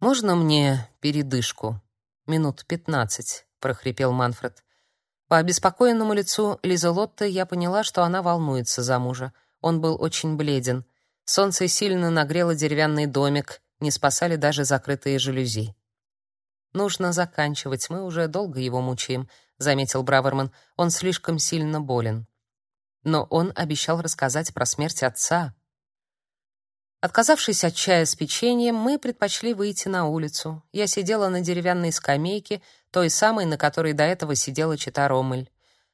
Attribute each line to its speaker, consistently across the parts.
Speaker 1: Можно мне передышку? Минут пятнадцать, прохрипел Манфред. По обеспокоенному лицу Лизелотты я поняла, что она волнуется за мужа. Он был очень бледен. Солнце сильно нагрело деревянный домик, не спасали даже закрытые жалюзи. Нужно заканчивать, мы уже долго его мучаем, заметил Браверман. Он слишком сильно болен. Но он обещал рассказать про смерть отца. Отказавшись от чая с печеньем, мы предпочли выйти на улицу. Я сидела на деревянной скамейке, той самой, на которой до этого сидела чита Роммель.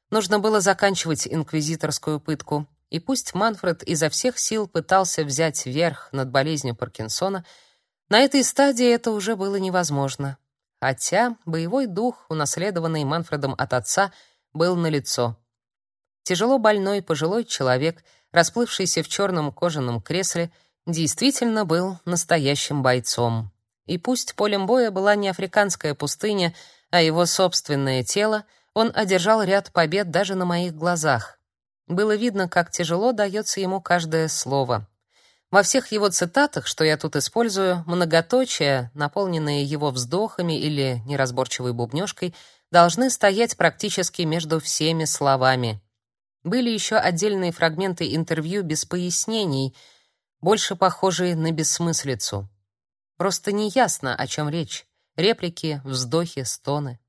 Speaker 1: Нужно было заканчивать инквизиторскую пытку, и пусть Манфред изо всех сил пытался взять верх над болезнью Паркинсона, на этой стадии это уже было невозможно. Хотя боевой дух, унаследованный Манфредом от отца, был налицо. Тяжело больной пожилой человек, расплывшийся в черном кожаном кресле, действительно был настоящим бойцом. И пусть полем боя была не африканская пустыня, а его собственное тело, он одержал ряд побед даже на моих глазах. Было видно, как тяжело дается ему каждое слово. Во всех его цитатах, что я тут использую, многоточия, наполненные его вздохами или неразборчивой бубнёжкой, должны стоять практически между всеми словами. Были еще отдельные фрагменты интервью без пояснений, больше похожие на бессмыслицу. Просто неясно, о чем речь. Реплики, вздохи, стоны.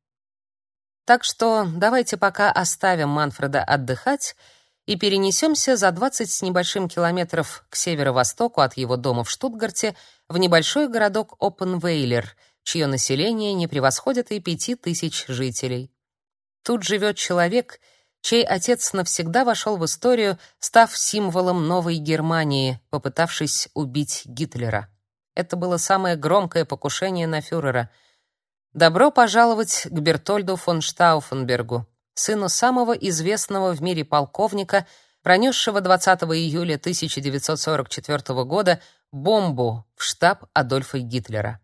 Speaker 1: Так что давайте пока оставим Манфреда отдыхать и перенесемся за 20 с небольшим километров к северо-востоку от его дома в Штутгарте в небольшой городок Опенвейлер, чье население не превосходит и пяти тысяч жителей. Тут живет человек, чей отец навсегда вошел в историю, став символом новой Германии, попытавшись убить Гитлера. Это было самое громкое покушение на фюрера. Добро пожаловать к Бертольду фон Штауфенбергу, сыну самого известного в мире полковника, пронесшего 20 июля 1944 года бомбу в штаб Адольфа Гитлера.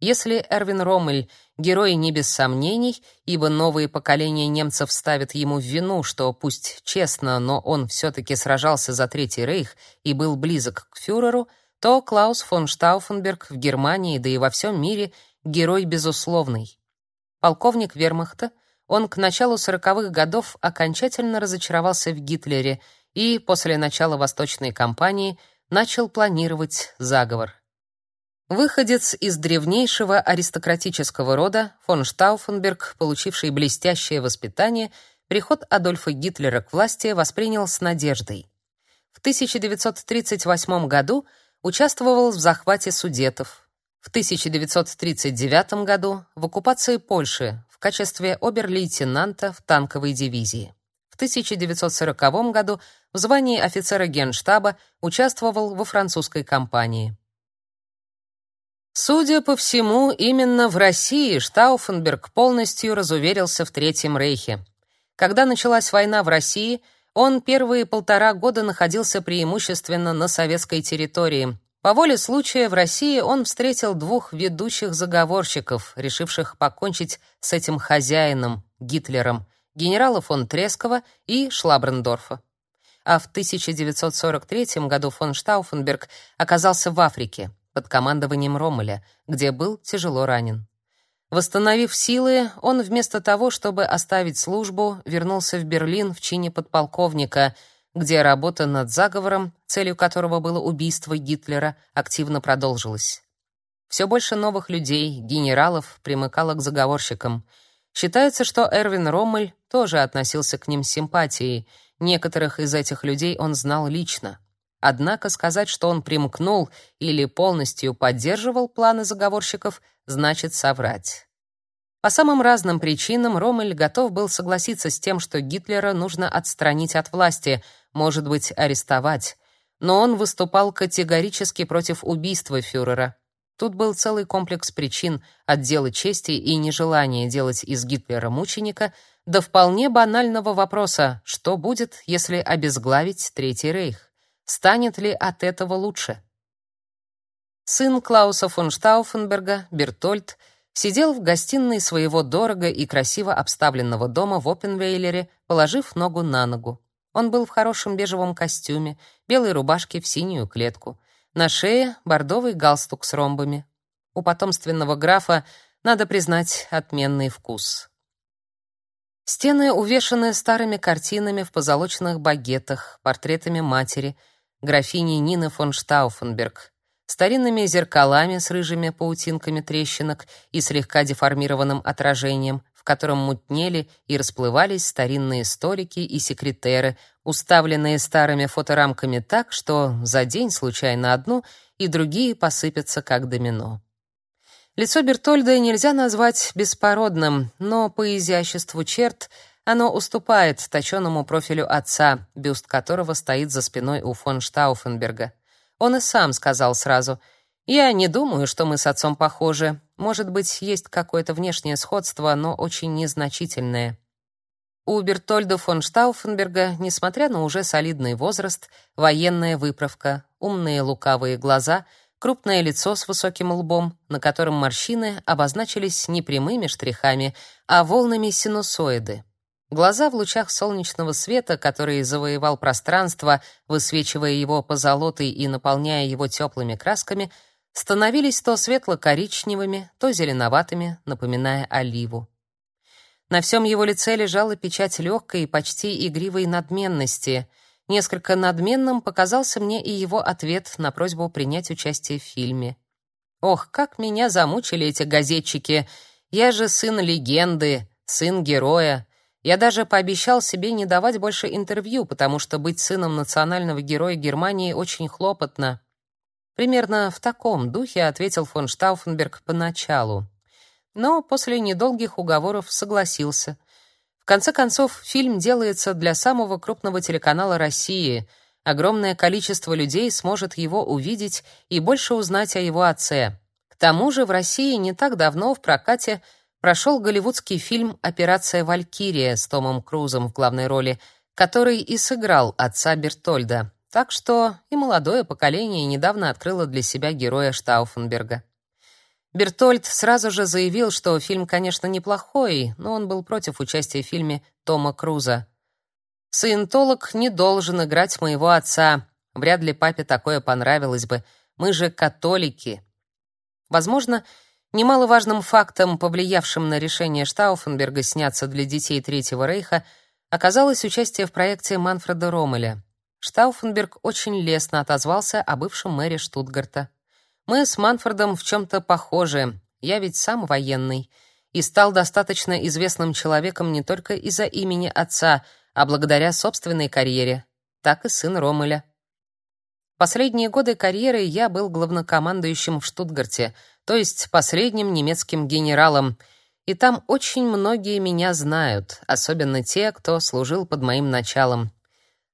Speaker 1: Если Эрвин Роммель герой не без сомнений, ибо новые поколения немцев ставят ему в вину, что пусть честно, но он все таки сражался за Третий рейх и был близок к фюреру, то Клаус фон Штауфенберг в Германии, да и во всем мире герой безусловный. Полковник Вермахта, он к началу сороковых годов окончательно разочаровался в Гитлере и после начала Восточной кампании начал планировать заговор. Выходец из древнейшего аристократического рода, фон Штауфенберг, получивший блестящее воспитание, приход Адольфа Гитлера к власти воспринял с надеждой. В 1938 году участвовал в захвате Судетов. В 1939 году в оккупации Польши в качестве обер-лейтенанта в танковой дивизии. В 1940 году в звании офицера Генштаба участвовал во французской кампании. Судя по всему, именно в России Штауфенберг полностью разуверился в Третьем рейхе. Когда началась война в России, он первые полтора года находился преимущественно на советской территории, по воле случая в России он встретил двух ведущих заговорщиков, решивших покончить с этим хозяином, Гитлером, генерала фон Трескова и Шлабрендорфа. А в 1943 году фон Штауфенберг оказался в Африке под командованием Роммеля, где был тяжело ранен. Восстановив силы, он вместо того, чтобы оставить службу, вернулся в Берлин в чине подполковника — где работа над заговором, целью которого было убийство Гитлера, активно продолжилась. Все больше новых людей, генералов, примыкало к заговорщикам. Считается, что Эрвин Роммель тоже относился к ним с симпатией. Некоторых из этих людей он знал лично. Однако сказать, что он примкнул или полностью поддерживал планы заговорщиков, значит соврать. По самым разным причинам Роммель готов был согласиться с тем, что Гитлера нужно отстранить от власти, может быть, арестовать. Но он выступал категорически против убийства фюрера. Тут был целый комплекс причин от дела чести и нежелания делать из Гитлера мученика до вполне банального вопроса, что будет, если обезглавить Третий рейх? Станет ли от этого лучше? Сын Клауса фон Штауфенберга, Бертольд, сидел в гостиной своего дорого и красиво обставленного дома в Опенвейлере, положив ногу на ногу. Он был в хорошем бежевом костюме, белой рубашке в синюю клетку. На шее бордовый галстук с ромбами. У потомственного графа, надо признать, отменный вкус. Стены увешаны старыми картинами в позолоченных багетах, портретами матери, графини Нины фон Штауфенберг, старинными зеркалами с рыжими паутинками трещинок и слегка деформированным отражением, в котором мутнели и расплывались старинные столики и секретеры, уставленные старыми фоторамками так, что за день случайно одну и другие посыпятся как домино. Лицо Бертольда нельзя назвать беспородным, но по изяществу черт оно уступает точенному профилю отца, бюст которого стоит за спиной у фон Штауфенберга. Он и сам сказал сразу: "Я не думаю, что мы с отцом похожи. Может быть, есть какое-то внешнее сходство, но очень незначительное". У Бертольда фон Штауфенберга, несмотря на уже солидный возраст, военная выправка, умные лукавые глаза, крупное лицо с высоким лбом, на котором морщины обозначились не прямыми штрихами, а волнами синусоиды. Глаза в лучах солнечного света, который завоевал пространство, высвечивая его позолотой и наполняя его теплыми красками, становились то светло-коричневыми, то зеленоватыми, напоминая оливу. На всем его лице лежала печать легкой, почти игривой надменности. Несколько надменным показался мне и его ответ на просьбу принять участие в фильме. Ох, как меня замучили эти газетчики. Я же сын легенды, сын героя. Я даже пообещал себе не давать больше интервью, потому что быть сыном национального героя Германии очень хлопотно. Примерно в таком духе ответил фон Штауфенберг поначалу. Но после недолгих уговоров согласился. В конце концов, фильм делается для самого крупного телеканала России. Огромное количество людей сможет его увидеть и больше узнать о его отце. К тому же в России не так давно в прокате прошел голливудский фильм «Операция Валькирия» с Томом Крузом в главной роли, который и сыграл отца Бертольда. Так что и молодое поколение недавно открыло для себя героя Штауфенберга. Бертольд сразу же заявил, что фильм, конечно, неплохой, но он был против участия в фильме Тома Круза. «Саентолог не должен играть моего отца. Вряд ли папе такое понравилось бы. Мы же католики». Возможно, Немаловажным фактом, повлиявшим на решение Штауфенберга сняться для детей Третьего Рейха, оказалось участие в проекте Манфреда Роммеля. Штауфенберг очень лестно отозвался о бывшем мэре Штутгарта. «Мы с Манфредом в чем-то похожи. Я ведь сам военный. И стал достаточно известным человеком не только из-за имени отца, а благодаря собственной карьере. Так и сын Роммеля. Последние годы карьеры я был главнокомандующим в Штутгарте — то есть последним немецким генералом, и там очень многие меня знают, особенно те, кто служил под моим началом.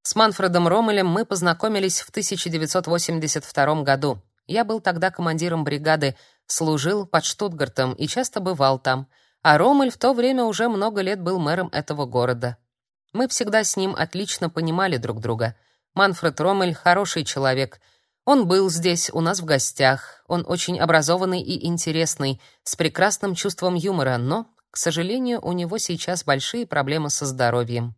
Speaker 1: С Манфредом Роммелем мы познакомились в 1982 году. Я был тогда командиром бригады, служил под Штутгартом и часто бывал там, а Роммель в то время уже много лет был мэром этого города. Мы всегда с ним отлично понимали друг друга. Манфред Роммель хороший человек — он был здесь у нас в гостях. Он очень образованный и интересный, с прекрасным чувством юмора, но, к сожалению, у него сейчас большие проблемы со здоровьем.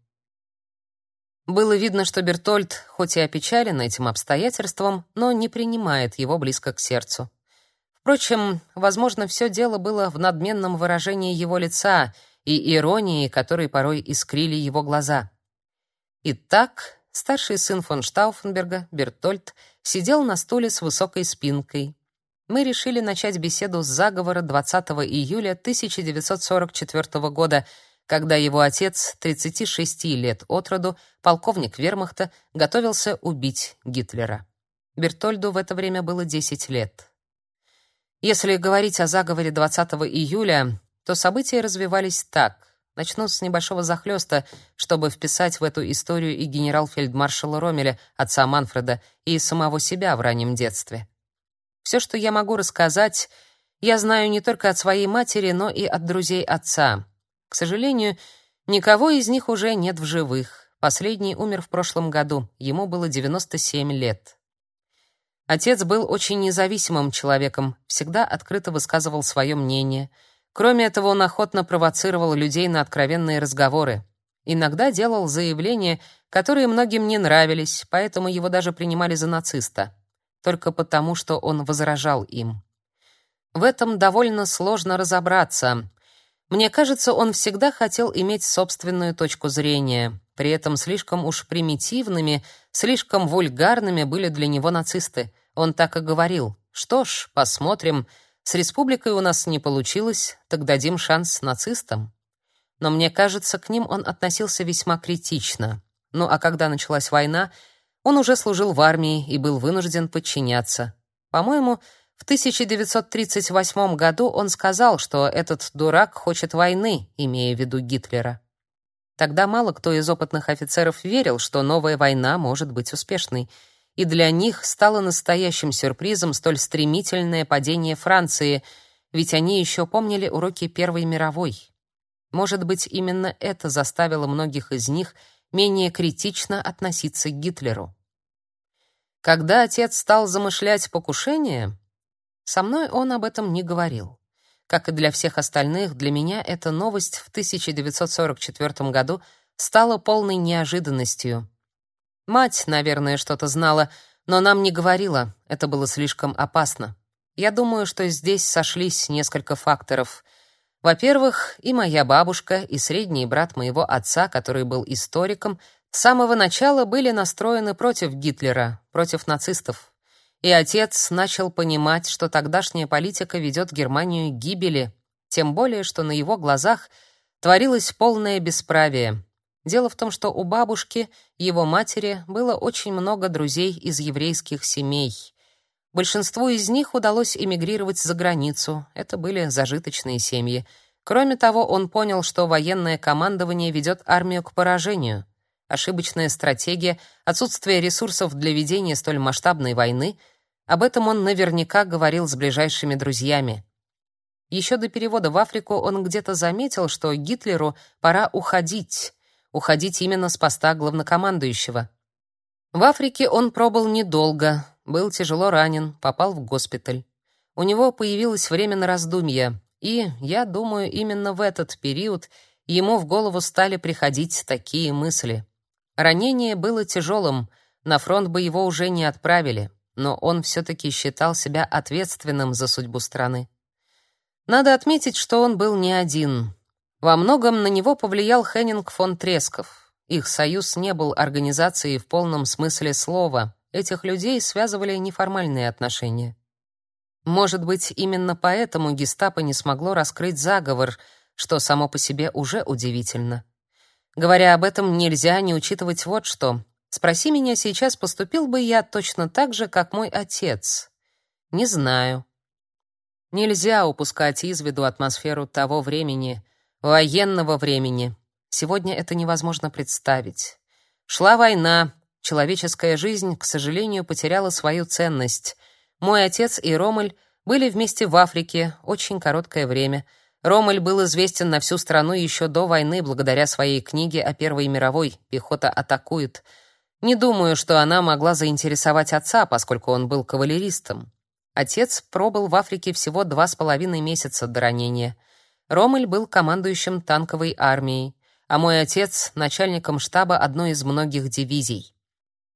Speaker 1: Было видно, что Бертольд, хоть и опечален этим обстоятельством, но не принимает его близко к сердцу. Впрочем, возможно, все дело было в надменном выражении его лица и иронии, которые порой искрили его глаза. Итак, старший сын фон Штауфенберга, Бертольд, сидел на стуле с высокой спинкой. Мы решили начать беседу с заговора 20 июля 1944 года, когда его отец, 36 лет от роду, полковник Вермахта, готовился убить Гитлера. Бертольду в это время было 10 лет. Если говорить о заговоре 20 июля, то события развивались так. Начну с небольшого захлёста, чтобы вписать в эту историю и генерал-фельдмаршала Ромеля, отца Манфреда, и самого себя в раннем детстве. Все, что я могу рассказать, я знаю не только от своей матери, но и от друзей отца. К сожалению, никого из них уже нет в живых. Последний умер в прошлом году, ему было 97 лет. Отец был очень независимым человеком, всегда открыто высказывал свое мнение — Кроме этого, он охотно провоцировал людей на откровенные разговоры. Иногда делал заявления, которые многим не нравились, поэтому его даже принимали за нациста, только потому, что он возражал им. В этом довольно сложно разобраться. Мне кажется, он всегда хотел иметь собственную точку зрения. При этом слишком уж примитивными, слишком вульгарными были для него нацисты. Он так и говорил: "Что ж, посмотрим. С республикой у нас не получилось, так дадим шанс нацистам". Но мне кажется, к ним он относился весьма критично. Ну а когда началась война, он уже служил в армии и был вынужден подчиняться. По-моему, в 1938 году он сказал, что этот дурак хочет войны, имея в виду Гитлера. Тогда мало кто из опытных офицеров верил, что новая война может быть успешной, и для них стало настоящим сюрпризом столь стремительное падение Франции, ведь они еще помнили уроки Первой мировой. Может быть, именно это заставило многих из них менее критично относиться к Гитлеру. Когда отец стал замышлять покушение, со мной он об этом не говорил. Как и для всех остальных, для меня эта новость в 1944 году стала полной неожиданностью. Мать, наверное, что-то знала, но нам не говорила, это было слишком опасно. Я думаю, что здесь сошлись несколько факторов. Во-первых, и моя бабушка, и средний брат моего отца, который был историком, с самого начала были настроены против Гитлера, против нацистов и отец начал понимать, что тогдашняя политика ведет Германию к гибели, тем более что на его глазах творилось полное бесправие. Дело в том, что у бабушки, его матери, было очень много друзей из еврейских семей. Большинству из них удалось эмигрировать за границу. Это были зажиточные семьи. Кроме того, он понял, что военное командование ведет армию к поражению. Ошибочная стратегия, отсутствие ресурсов для ведения столь масштабной войны — об этом он наверняка говорил с ближайшими друзьями. Еще до перевода в Африку он где-то заметил, что Гитлеру пора уходить, уходить именно с поста главнокомандующего. В Африке он пробыл недолго, был тяжело ранен, попал в госпиталь. У него появилось время на раздумья, и, я думаю, именно в этот период ему в голову стали приходить такие мысли. Ранение было тяжелым, на фронт бы его уже не отправили но он все-таки считал себя ответственным за судьбу страны. Надо отметить, что он был не один. Во многом на него повлиял Хеннинг фон Тресков. Их союз не был организацией в полном смысле слова. Этих людей связывали неформальные отношения. Может быть, именно поэтому гестапо не смогло раскрыть заговор, что само по себе уже удивительно. Говоря об этом, нельзя не учитывать вот что. Спроси меня сейчас, поступил бы я точно так же, как мой отец? Не знаю. Нельзя упускать из виду атмосферу того времени, военного времени. Сегодня это невозможно представить. Шла война, человеческая жизнь, к сожалению, потеряла свою ценность. Мой отец и Ромель были вместе в Африке очень короткое время. Ромель был известен на всю страну еще до войны благодаря своей книге о Первой мировой «Пехота атакует», не думаю, что она могла заинтересовать отца, поскольку он был кавалеристом. Отец пробыл в Африке всего два с половиной месяца до ранения. Ромель был командующим танковой армией, а мой отец — начальником штаба одной из многих дивизий.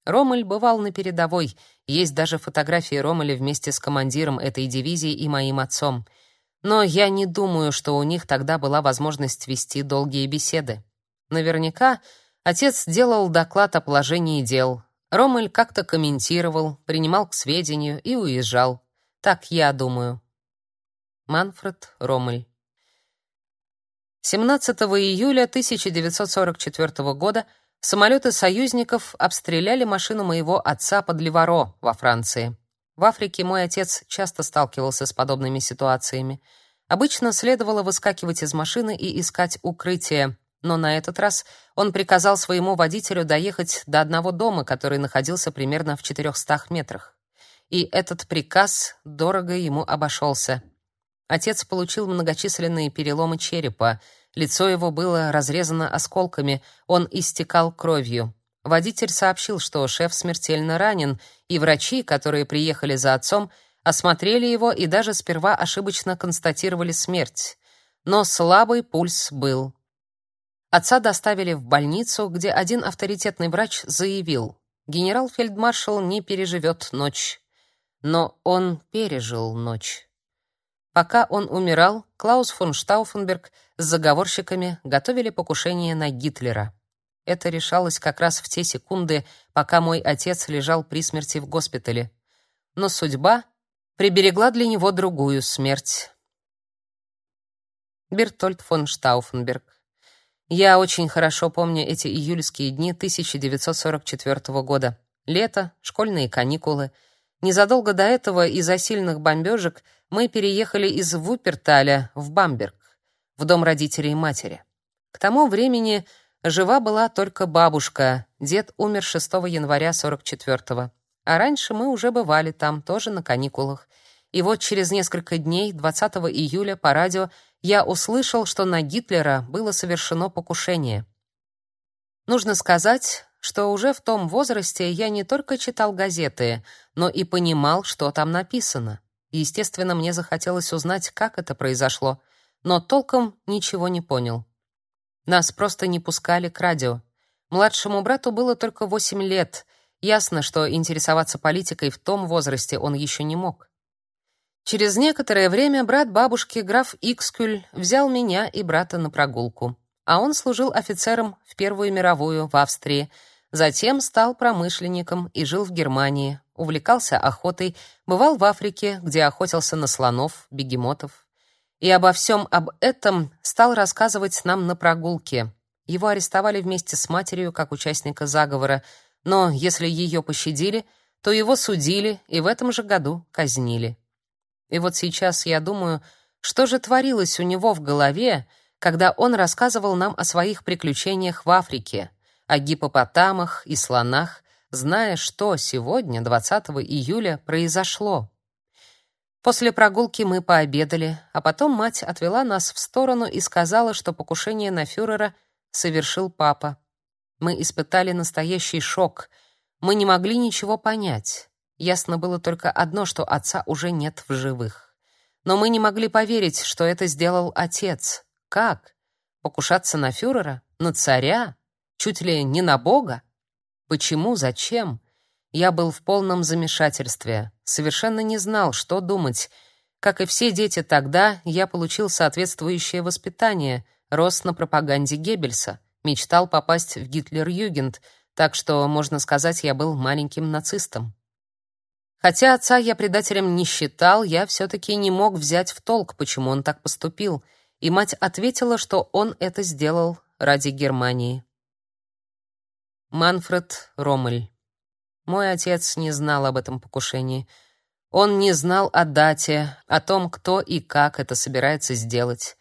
Speaker 1: Ромель бывал на передовой, есть даже фотографии Ромеля вместе с командиром этой дивизии и моим отцом. Но я не думаю, что у них тогда была возможность вести долгие беседы. Наверняка Отец делал доклад о положении дел. Ромель как-то комментировал, принимал к сведению и уезжал. Так я думаю. Манфред Ромель. 17 июля 1944 года самолеты союзников обстреляли машину моего отца под Ливаро во Франции. В Африке мой отец часто сталкивался с подобными ситуациями. Обычно следовало выскакивать из машины и искать укрытие, но на этот раз он приказал своему водителю доехать до одного дома, который находился примерно в 400 метрах. И этот приказ дорого ему обошелся. Отец получил многочисленные переломы черепа, лицо его было разрезано осколками, он истекал кровью. Водитель сообщил, что шеф смертельно ранен, и врачи, которые приехали за отцом, осмотрели его и даже сперва ошибочно констатировали смерть. Но слабый пульс был. Отца доставили в больницу, где один авторитетный врач заявил: "Генерал-фельдмаршал не переживет ночь". Но он пережил ночь. Пока он умирал, Клаус фон Штауфенберг с заговорщиками готовили покушение на Гитлера. Это решалось как раз в те секунды, пока мой отец лежал при смерти в госпитале. Но судьба приберегла для него другую смерть. Бертольд фон Штауфенберг. Я очень хорошо помню эти июльские дни 1944 года. Лето, школьные каникулы. Незадолго до этого из-за сильных бомбежек мы переехали из Вуперталя в Бамберг, в дом родителей матери. К тому времени жива была только бабушка. Дед умер 6 января 44-го. А раньше мы уже бывали там, тоже на каникулах. И вот через несколько дней, 20 июля, по радио я услышал, что на Гитлера было совершено покушение. Нужно сказать, что уже в том возрасте я не только читал газеты, но и понимал, что там написано. Естественно, мне захотелось узнать, как это произошло, но толком ничего не понял. Нас просто не пускали к радио. Младшему брату было только восемь лет. Ясно, что интересоваться политикой в том возрасте он еще не мог. Через некоторое время брат бабушки, граф Икскюль, взял меня и брата на прогулку. А он служил офицером в Первую мировую в Австрии, затем стал промышленником и жил в Германии, увлекался охотой, бывал в Африке, где охотился на слонов, бегемотов. И обо всем об этом стал рассказывать нам на прогулке. Его арестовали вместе с матерью как участника заговора, но если ее пощадили, то его судили и в этом же году казнили. И вот сейчас я думаю, что же творилось у него в голове, когда он рассказывал нам о своих приключениях в Африке, о гипопотамах и слонах, зная, что сегодня, 20 июля, произошло. После прогулки мы пообедали, а потом мать отвела нас в сторону и сказала, что покушение на фюрера совершил папа. Мы испытали настоящий шок. Мы не могли ничего понять. Ясно было только одно, что отца уже нет в живых. Но мы не могли поверить, что это сделал отец. Как? Покушаться на фюрера? На царя? Чуть ли не на бога? Почему? Зачем? Я был в полном замешательстве, совершенно не знал, что думать. Как и все дети тогда, я получил соответствующее воспитание, рос на пропаганде Геббельса, мечтал попасть в Гитлер-Югент, так что, можно сказать, я был маленьким нацистом. Хотя отца я предателем не считал, я все-таки не мог взять в толк, почему он так поступил, и мать ответила, что он это сделал ради Германии. Манфред Роммель. Мой отец не знал об этом покушении. Он не знал о дате, о том, кто и как это собирается сделать.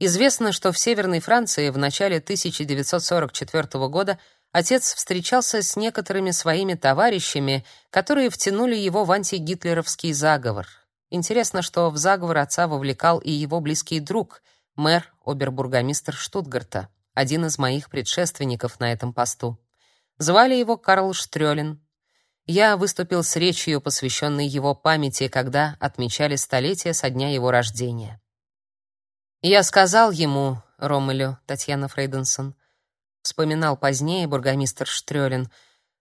Speaker 1: Известно, что в Северной Франции в начале 1944 года отец встречался с некоторыми своими товарищами, которые втянули его в антигитлеровский заговор. Интересно, что в заговор отца вовлекал и его близкий друг, мэр, обербургомистр Штутгарта, один из моих предшественников на этом посту. Звали его Карл Штрёлин. Я выступил с речью, посвященной его памяти, когда отмечали столетие со дня его рождения. Я сказал ему, Ромелю, Татьяна Фрейденсон, вспоминал позднее бургомистр Штрёлин,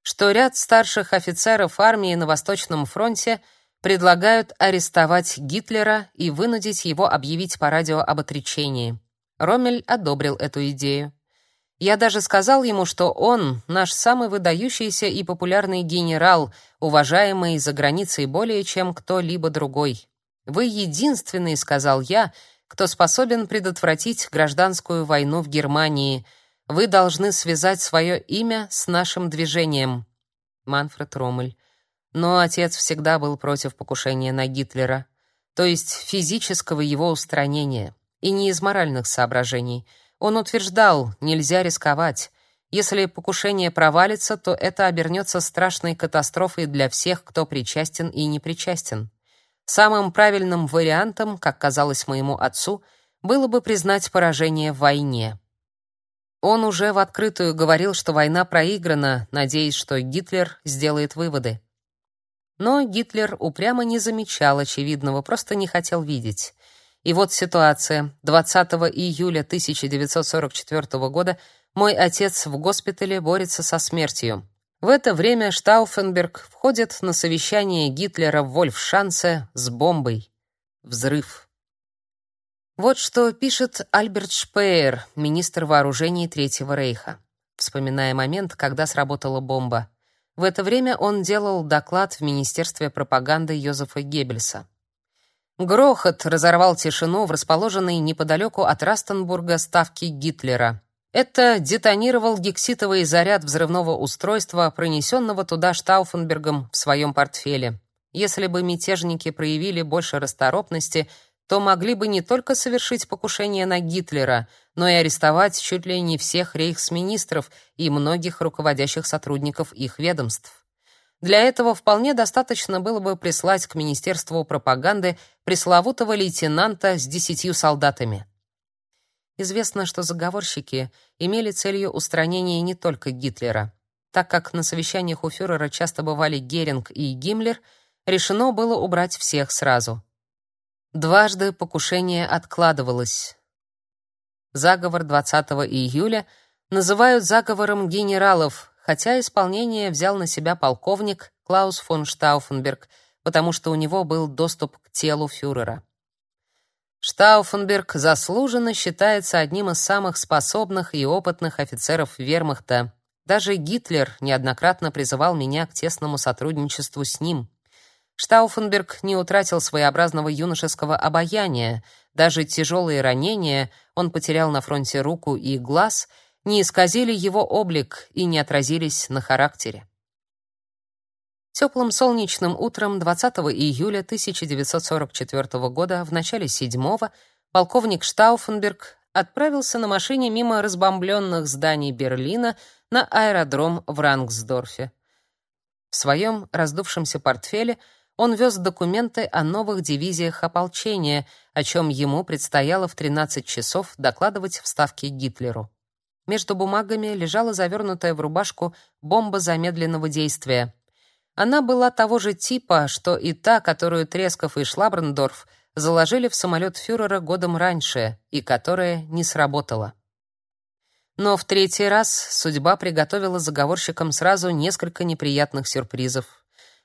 Speaker 1: что ряд старших офицеров армии на Восточном фронте предлагают арестовать Гитлера и вынудить его объявить по радио об отречении. Роммель одобрил эту идею. Я даже сказал ему, что он наш самый выдающийся и популярный генерал, уважаемый за границей более чем кто-либо другой. Вы единственный, сказал я, кто способен предотвратить гражданскую войну в Германии. Вы должны связать свое имя с нашим движением. Манфред Роммель. Но отец всегда был против покушения на Гитлера, то есть физического его устранения, и не из моральных соображений. Он утверждал, нельзя рисковать. Если покушение провалится, то это обернется страшной катастрофой для всех, кто причастен и не причастен. Самым правильным вариантом, как казалось моему отцу, было бы признать поражение в войне. Он уже в открытую говорил, что война проиграна, надеясь, что Гитлер сделает выводы. Но Гитлер упрямо не замечал очевидного, просто не хотел видеть. И вот ситуация. 20 июля 1944 года мой отец в госпитале борется со смертью. В это время Штауфенберг входит на совещание Гитлера в Вольфшанце с бомбой. Взрыв. Вот что пишет Альберт Шпеер, министр вооружений Третьего рейха, вспоминая момент, когда сработала бомба. В это время он делал доклад в Министерстве пропаганды Йозефа Геббельса. Грохот разорвал тишину в расположенной неподалеку от Растенбурга ставке Гитлера. Это детонировал гекситовый заряд взрывного устройства, пронесенного туда Штауфенбергом в своем портфеле. Если бы мятежники проявили больше расторопности, то могли бы не только совершить покушение на Гитлера, но и арестовать чуть ли не всех рейхсминистров и многих руководящих сотрудников их ведомств. Для этого вполне достаточно было бы прислать к Министерству пропаганды пресловутого лейтенанта с десятью солдатами. Известно, что заговорщики имели целью устранения не только Гитлера. Так как на совещаниях у фюрера часто бывали Геринг и Гиммлер, решено было убрать всех сразу. Дважды покушение откладывалось. Заговор 20 июля называют заговором генералов, хотя исполнение взял на себя полковник Клаус фон Штауфенберг, потому что у него был доступ к телу фюрера. Штауфенберг заслуженно считается одним из самых способных и опытных офицеров Вермахта. Даже Гитлер неоднократно призывал меня к тесному сотрудничеству с ним. Штауфенберг не утратил своеобразного юношеского обаяния. Даже тяжелые ранения он потерял на фронте руку и глаз, не исказили его облик и не отразились на характере. Теплым солнечным утром 20 июля 1944 года в начале седьмого полковник Штауфенберг отправился на машине мимо разбомбленных зданий Берлина на аэродром в Рангсдорфе. В своем раздувшемся портфеле он вез документы о новых дивизиях ополчения, о чем ему предстояло в 13 часов докладывать в Ставке Гитлеру. Между бумагами лежала завернутая в рубашку бомба замедленного действия. Она была того же типа, что и та, которую Тресков и Шлабрендорф заложили в самолет фюрера годом раньше и которая не сработала. Но в третий раз судьба приготовила заговорщикам сразу несколько неприятных сюрпризов.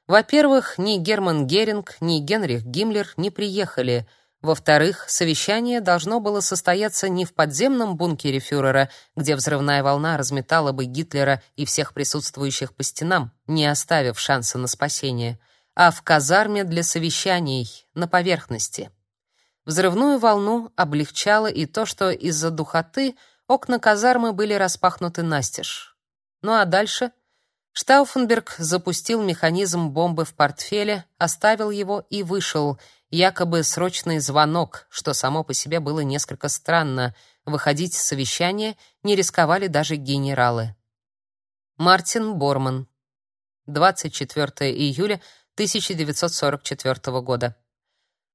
Speaker 1: Во-первых, ни Герман Геринг, ни Генрих Гиммлер не приехали. Во-вторых, совещание должно было состояться не в подземном бункере фюрера, где взрывная волна разметала бы Гитлера и всех присутствующих по стенам, не оставив шанса на спасение, а в казарме для совещаний на поверхности. Взрывную волну облегчало и то, что из-за духоты окна казармы были распахнуты настежь. Ну а дальше — Штауфенберг запустил механизм бомбы в портфеле, оставил его и вышел. Якобы срочный звонок, что само по себе было несколько странно. Выходить с совещания не рисковали даже генералы. Мартин Борман. 24 июля 1944 года.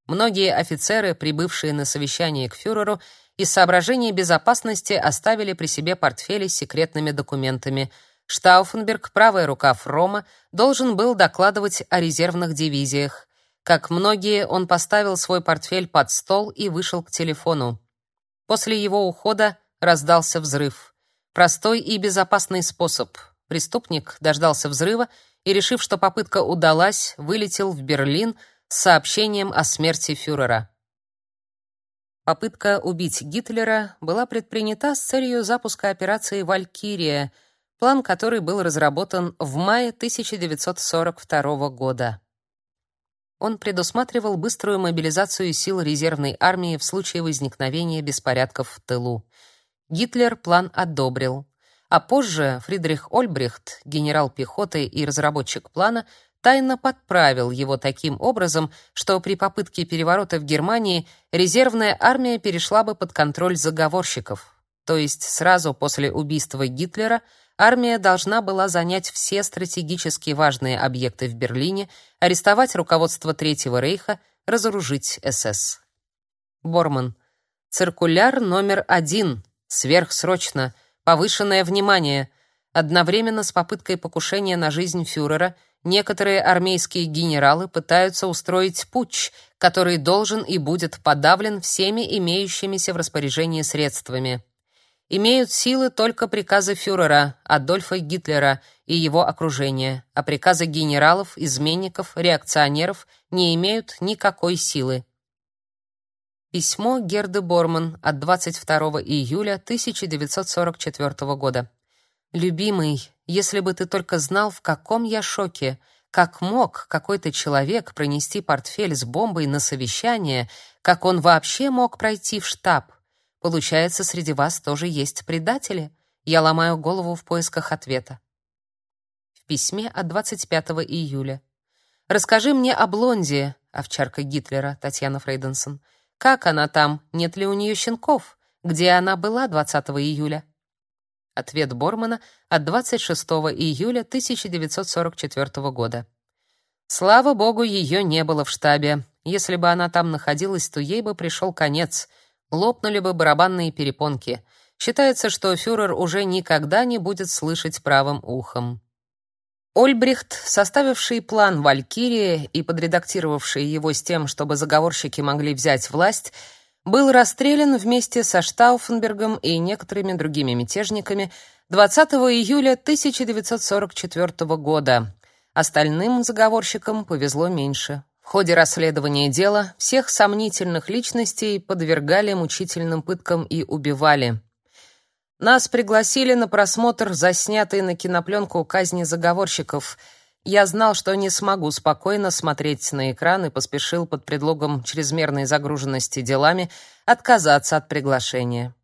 Speaker 1: Многие офицеры, прибывшие на совещание к фюреру, из соображений безопасности оставили при себе портфели с секретными документами — Штауфенберг, правая рука Фрома, должен был докладывать о резервных дивизиях. Как многие, он поставил свой портфель под стол и вышел к телефону. После его ухода раздался взрыв. Простой и безопасный способ. Преступник дождался взрыва и, решив, что попытка удалась, вылетел в Берлин с сообщением о смерти фюрера. Попытка убить Гитлера была предпринята с целью запуска операции «Валькирия», план который был разработан в мае 1942 года. Он предусматривал быструю мобилизацию сил резервной армии в случае возникновения беспорядков в тылу. Гитлер план одобрил, а позже Фридрих Ольбрихт, генерал пехоты и разработчик плана, тайно подправил его таким образом, что при попытке переворота в Германии резервная армия перешла бы под контроль заговорщиков. То есть сразу после убийства Гитлера армия должна была занять все стратегически важные объекты в Берлине, арестовать руководство Третьего рейха, разоружить СС. Борман. Циркуляр номер один. Сверхсрочно. Повышенное внимание. Одновременно с попыткой покушения на жизнь фюрера некоторые армейские генералы пытаются устроить путч, который должен и будет подавлен всеми имеющимися в распоряжении средствами имеют силы только приказы фюрера Адольфа Гитлера и его окружения, а приказы генералов, изменников, реакционеров не имеют никакой силы. Письмо Герды Борман от 22 июля 1944 года. Любимый, если бы ты только знал, в каком я шоке. Как мог какой-то человек пронести портфель с бомбой на совещание, как он вообще мог пройти в штаб? Получается, среди вас тоже есть предатели? Я ломаю голову в поисках ответа. В письме от 25 июля. Расскажи мне о Блонде, овчарка Гитлера, Татьяна Фрейденсон. Как она там? Нет ли у нее щенков? Где она была 20 июля? Ответ Бормана от 26 июля 1944 года. Слава богу, ее не было в штабе. Если бы она там находилась, то ей бы пришел конец. Лопнули бы барабанные перепонки. Считается, что фюрер уже никогда не будет слышать правым ухом. Ольбрихт, составивший план Валькирии и подредактировавший его с тем, чтобы заговорщики могли взять власть, был расстрелян вместе со Штауфенбергом и некоторыми другими мятежниками 20 июля 1944 года. Остальным заговорщикам повезло меньше. В ходе расследования дела всех сомнительных личностей подвергали мучительным пыткам и убивали. Нас пригласили на просмотр заснятой на кинопленку казни заговорщиков. Я знал, что не смогу спокойно смотреть на экран и поспешил под предлогом чрезмерной загруженности делами отказаться от приглашения.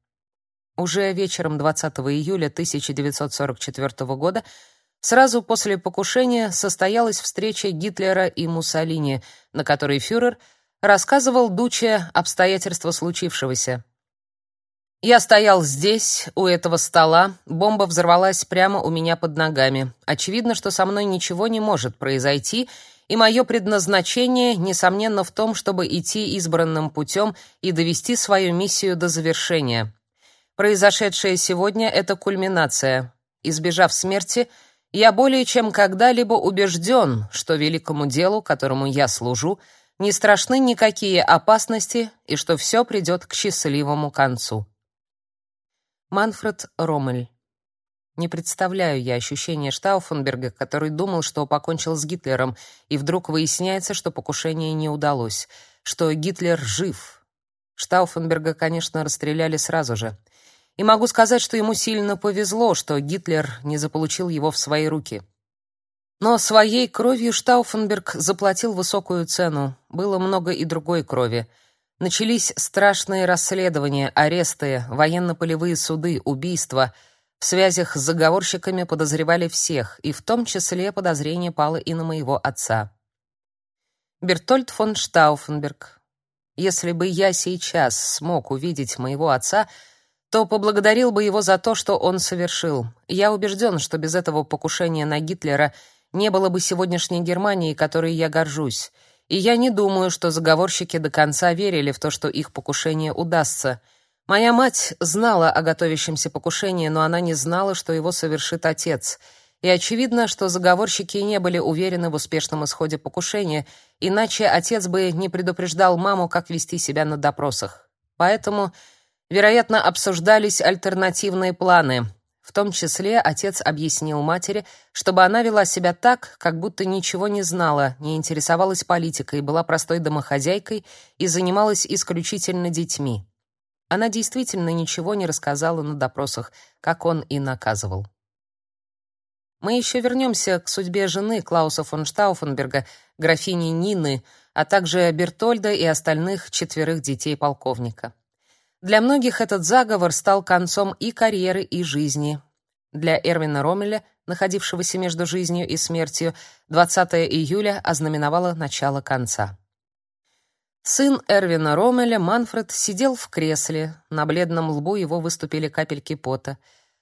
Speaker 1: Уже вечером 20 июля 1944 года, сразу после покушения, состоялась встреча Гитлера и Муссолини, на которой фюрер рассказывал Дуче обстоятельства случившегося. Я стоял здесь, у этого стола, бомба взорвалась прямо у меня под ногами. Очевидно, что со мной ничего не может произойти, и мое предназначение, несомненно, в том, чтобы идти избранным путем и довести свою миссию до завершения. Произошедшее сегодня — это кульминация. Избежав смерти, я более чем когда-либо убежден, что великому делу, которому я служу, не страшны никакие опасности и что все придет к счастливому концу. Манфред Роммель. Не представляю я ощущения Штауфенберга, который думал, что покончил с Гитлером, и вдруг выясняется, что покушение не удалось, что Гитлер жив. Штауфенберга, конечно, расстреляли сразу же. И могу сказать, что ему сильно повезло, что Гитлер не заполучил его в свои руки. Но своей кровью Штауфенберг заплатил высокую цену. Было много и другой крови. Начались страшные расследования, аресты, военно-полевые суды, убийства. В связях с заговорщиками подозревали всех, и в том числе подозрение пало и на моего отца. Бертольд фон Штауфенберг. Если бы я сейчас смог увидеть моего отца, то поблагодарил бы его за то, что он совершил. Я убежден, что без этого покушения на Гитлера не было бы сегодняшней Германии, которой я горжусь. И я не думаю, что заговорщики до конца верили в то, что их покушение удастся. Моя мать знала о готовящемся покушении, но она не знала, что его совершит отец. И очевидно, что заговорщики не были уверены в успешном исходе покушения, иначе отец бы не предупреждал маму, как вести себя на допросах. Поэтому, вероятно, обсуждались альтернативные планы. В том числе отец объяснил матери, чтобы она вела себя так, как будто ничего не знала, не интересовалась политикой, была простой домохозяйкой и занималась исключительно детьми. Она действительно ничего не рассказала на допросах, как он и наказывал. Мы еще вернемся к судьбе жены Клауса фон Штауфенберга, графини Нины, а также Бертольда и остальных четверых детей полковника. Для многих этот заговор стал концом и карьеры, и жизни. Для Эрвина Ромеля, находившегося между жизнью и смертью, 20 июля ознаменовало начало конца. Сын Эрвина Ромеля, Манфред, сидел в кресле. На бледном лбу его выступили капельки пота.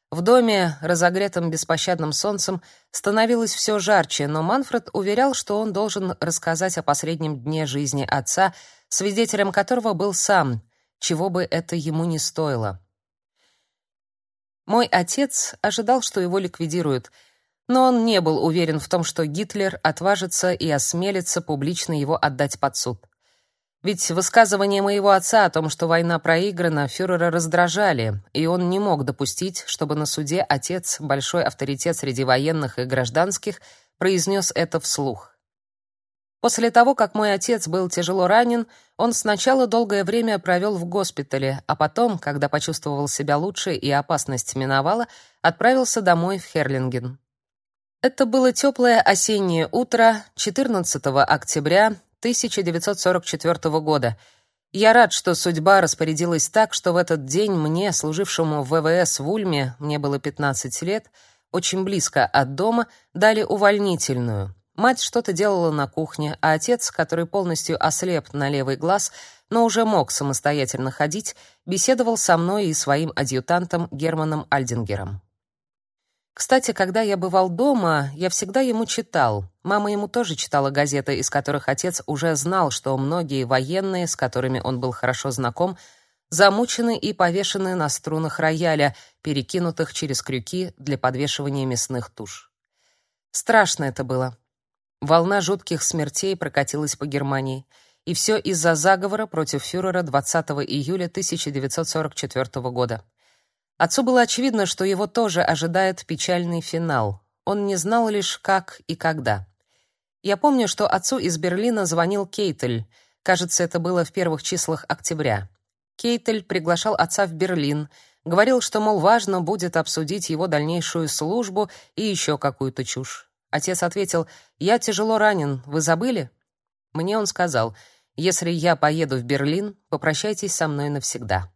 Speaker 1: В доме, разогретом беспощадным солнцем, становилось все жарче, но Манфред уверял, что он должен рассказать о последнем дне жизни отца, свидетелем которого был сам — чего бы это ему не стоило. Мой отец ожидал, что его ликвидируют, но он не был уверен в том, что Гитлер отважится и осмелится публично его отдать под суд. Ведь высказывания моего отца о том, что война проиграна, фюрера раздражали, и он не мог допустить, чтобы на суде отец, большой авторитет среди военных и гражданских, произнес это вслух. После того, как мой отец был тяжело ранен, он сначала долгое время провел в госпитале, а потом, когда почувствовал себя лучше и опасность миновала, отправился домой в Херлинген. Это было теплое осеннее утро 14 октября 1944 года. Я рад, что судьба распорядилась так, что в этот день мне, служившему в ВВС в Ульме, мне было 15 лет, очень близко от дома, дали увольнительную. Мать что-то делала на кухне, а отец, который полностью ослеп на левый глаз, но уже мог самостоятельно ходить, беседовал со мной и своим адъютантом Германом Альдингером. Кстати, когда я бывал дома, я всегда ему читал. Мама ему тоже читала газеты, из которых отец уже знал, что многие военные, с которыми он был хорошо знаком, замучены и повешены на струнах рояля, перекинутых через крюки для подвешивания мясных туш. Страшно это было. Волна жутких смертей прокатилась по Германии, и все из-за заговора против фюрера 20 июля 1944 года. Отцу было очевидно, что его тоже ожидает печальный финал. Он не знал лишь как и когда. Я помню, что отцу из Берлина звонил Кейтель. Кажется, это было в первых числах октября. Кейтель приглашал отца в Берлин, говорил, что мол важно будет обсудить его дальнейшую службу и еще какую-то чушь. Отец ответил: "Я тяжело ранен. Вы забыли?" Мне он сказал: "Если я поеду в Берлин, попрощайтесь со мной навсегда".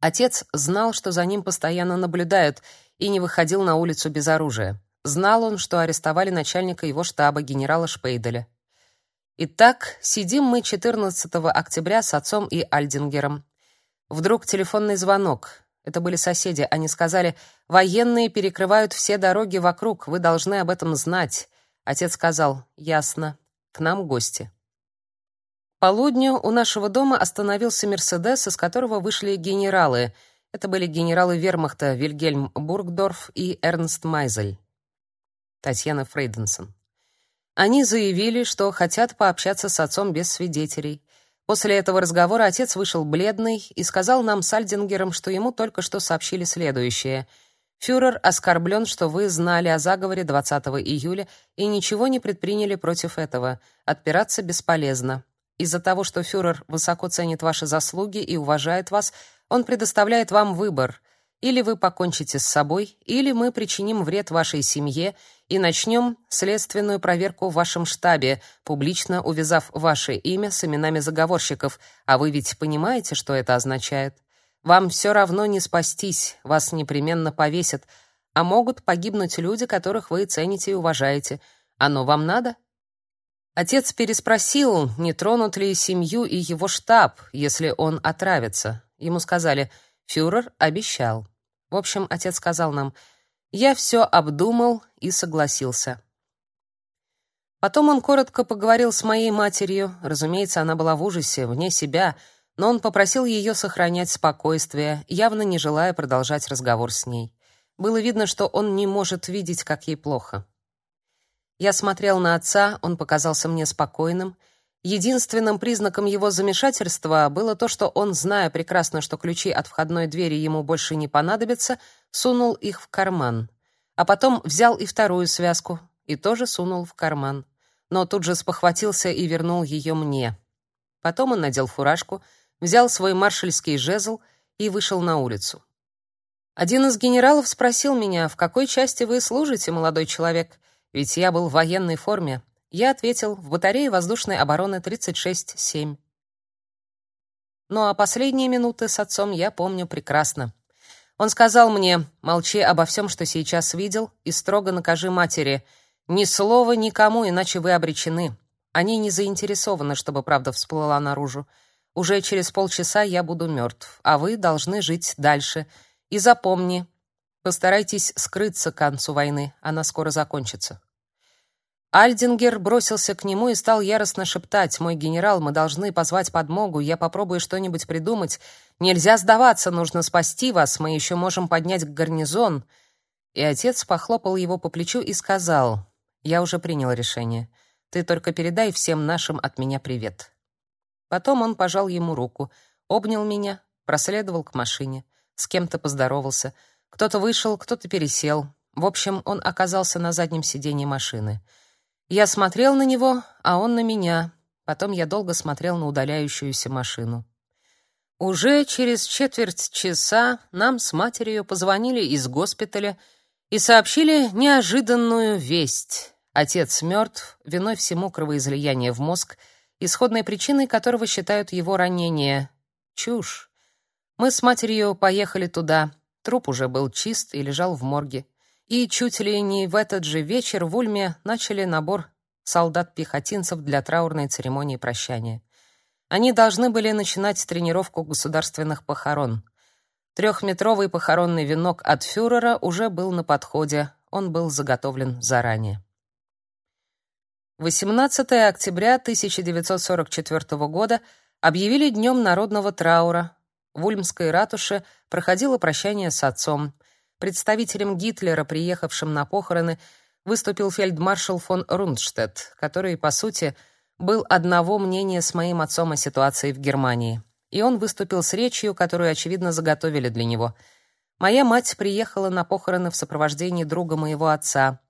Speaker 1: Отец знал, что за ним постоянно наблюдают, и не выходил на улицу без оружия. Знал он, что арестовали начальника его штаба генерала Шпейделя. Итак, сидим мы 14 октября с отцом и Альдингером. Вдруг телефонный звонок. Это были соседи. Они сказали: "Военные перекрывают все дороги вокруг. Вы должны об этом знать". Отец сказал: "Ясно. К нам гости". Полудню у нашего дома остановился Мерседес, из которого вышли генералы. Это были генералы Вермахта Вильгельм Бургдорф и Эрнст Майзель. Татьяна Фрейденсон. Они заявили, что хотят пообщаться с отцом без свидетелей. После этого разговора отец вышел бледный и сказал нам с Альдингером, что ему только что сообщили следующее. «Фюрер оскорблен, что вы знали о заговоре 20 июля и ничего не предприняли против этого. Отпираться бесполезно. Из-за того, что фюрер высоко ценит ваши заслуги и уважает вас, он предоставляет вам выбор. Или вы покончите с собой, или мы причиним вред вашей семье и начнем следственную проверку в вашем штабе, публично увязав ваше имя с именами заговорщиков. А вы ведь понимаете, что это означает? Вам все равно не спастись, вас непременно повесят, а могут погибнуть люди, которых вы цените и уважаете. Оно вам надо? Отец переспросил, не тронут ли семью и его штаб, если он отравится. Ему сказали: "Фюрер обещал". В общем, отец сказал нам: я все обдумал и согласился. Потом он коротко поговорил с моей матерью. Разумеется, она была в ужасе, вне себя, но он попросил ее сохранять спокойствие, явно не желая продолжать разговор с ней. Было видно, что он не может видеть, как ей плохо. Я смотрел на отца, он показался мне спокойным. Единственным признаком его замешательства было то, что он, зная прекрасно, что ключи от входной двери ему больше не понадобятся, сунул их в карман. А потом взял и вторую связку и тоже сунул в карман. Но тут же спохватился и вернул ее мне. Потом он надел фуражку, взял свой маршальский жезл и вышел на улицу. Один из генералов спросил меня, в какой части вы служите, молодой человек, ведь я был в военной форме. Я ответил, в батарее воздушной обороны 36-7. Ну а последние минуты с отцом я помню прекрасно. Он сказал мне, молчи обо всем, что сейчас видел, и строго накажи матери, ни слова никому, иначе вы обречены. Они не заинтересованы, чтобы правда всплыла наружу. Уже через полчаса я буду мертв, а вы должны жить дальше. И запомни, постарайтесь скрыться к концу войны, она скоро закончится. Альдингер бросился к нему и стал яростно шептать: "Мой генерал, мы должны позвать подмогу. Я попробую что-нибудь придумать. Нельзя сдаваться, нужно спасти вас. Мы еще можем поднять гарнизон". И отец похлопал его по плечу и сказал: "Я уже принял решение. Ты только передай всем нашим от меня привет". Потом он пожал ему руку, обнял меня, проследовал к машине, с кем-то поздоровался. Кто-то вышел, кто-то пересел. В общем, он оказался на заднем сиденье машины. Я смотрел на него, а он на меня. Потом я долго смотрел на удаляющуюся машину. Уже через четверть часа нам с матерью позвонили из госпиталя и сообщили неожиданную весть. Отец мертв, виной всему кровоизлияние в мозг, исходной причиной которого считают его ранение. Чушь. Мы с матерью поехали туда. Труп уже был чист и лежал в морге. И чуть ли не в этот же вечер в Ульме начали набор солдат-пехотинцев для траурной церемонии прощания. Они должны были начинать тренировку государственных похорон. Трехметровый похоронный венок от фюрера уже был на подходе, он был заготовлен заранее. 18 октября 1944 года объявили днем народного траура. В Ульмской ратуше проходило прощание с отцом. Представителем Гитлера, приехавшим на похороны, выступил фельдмаршал фон Рундштедт, который, по сути, был одного мнения с моим отцом о ситуации в Германии и он выступил с речью, которую, очевидно, заготовили для него. Моя мать приехала на похороны в сопровождении друга моего отца.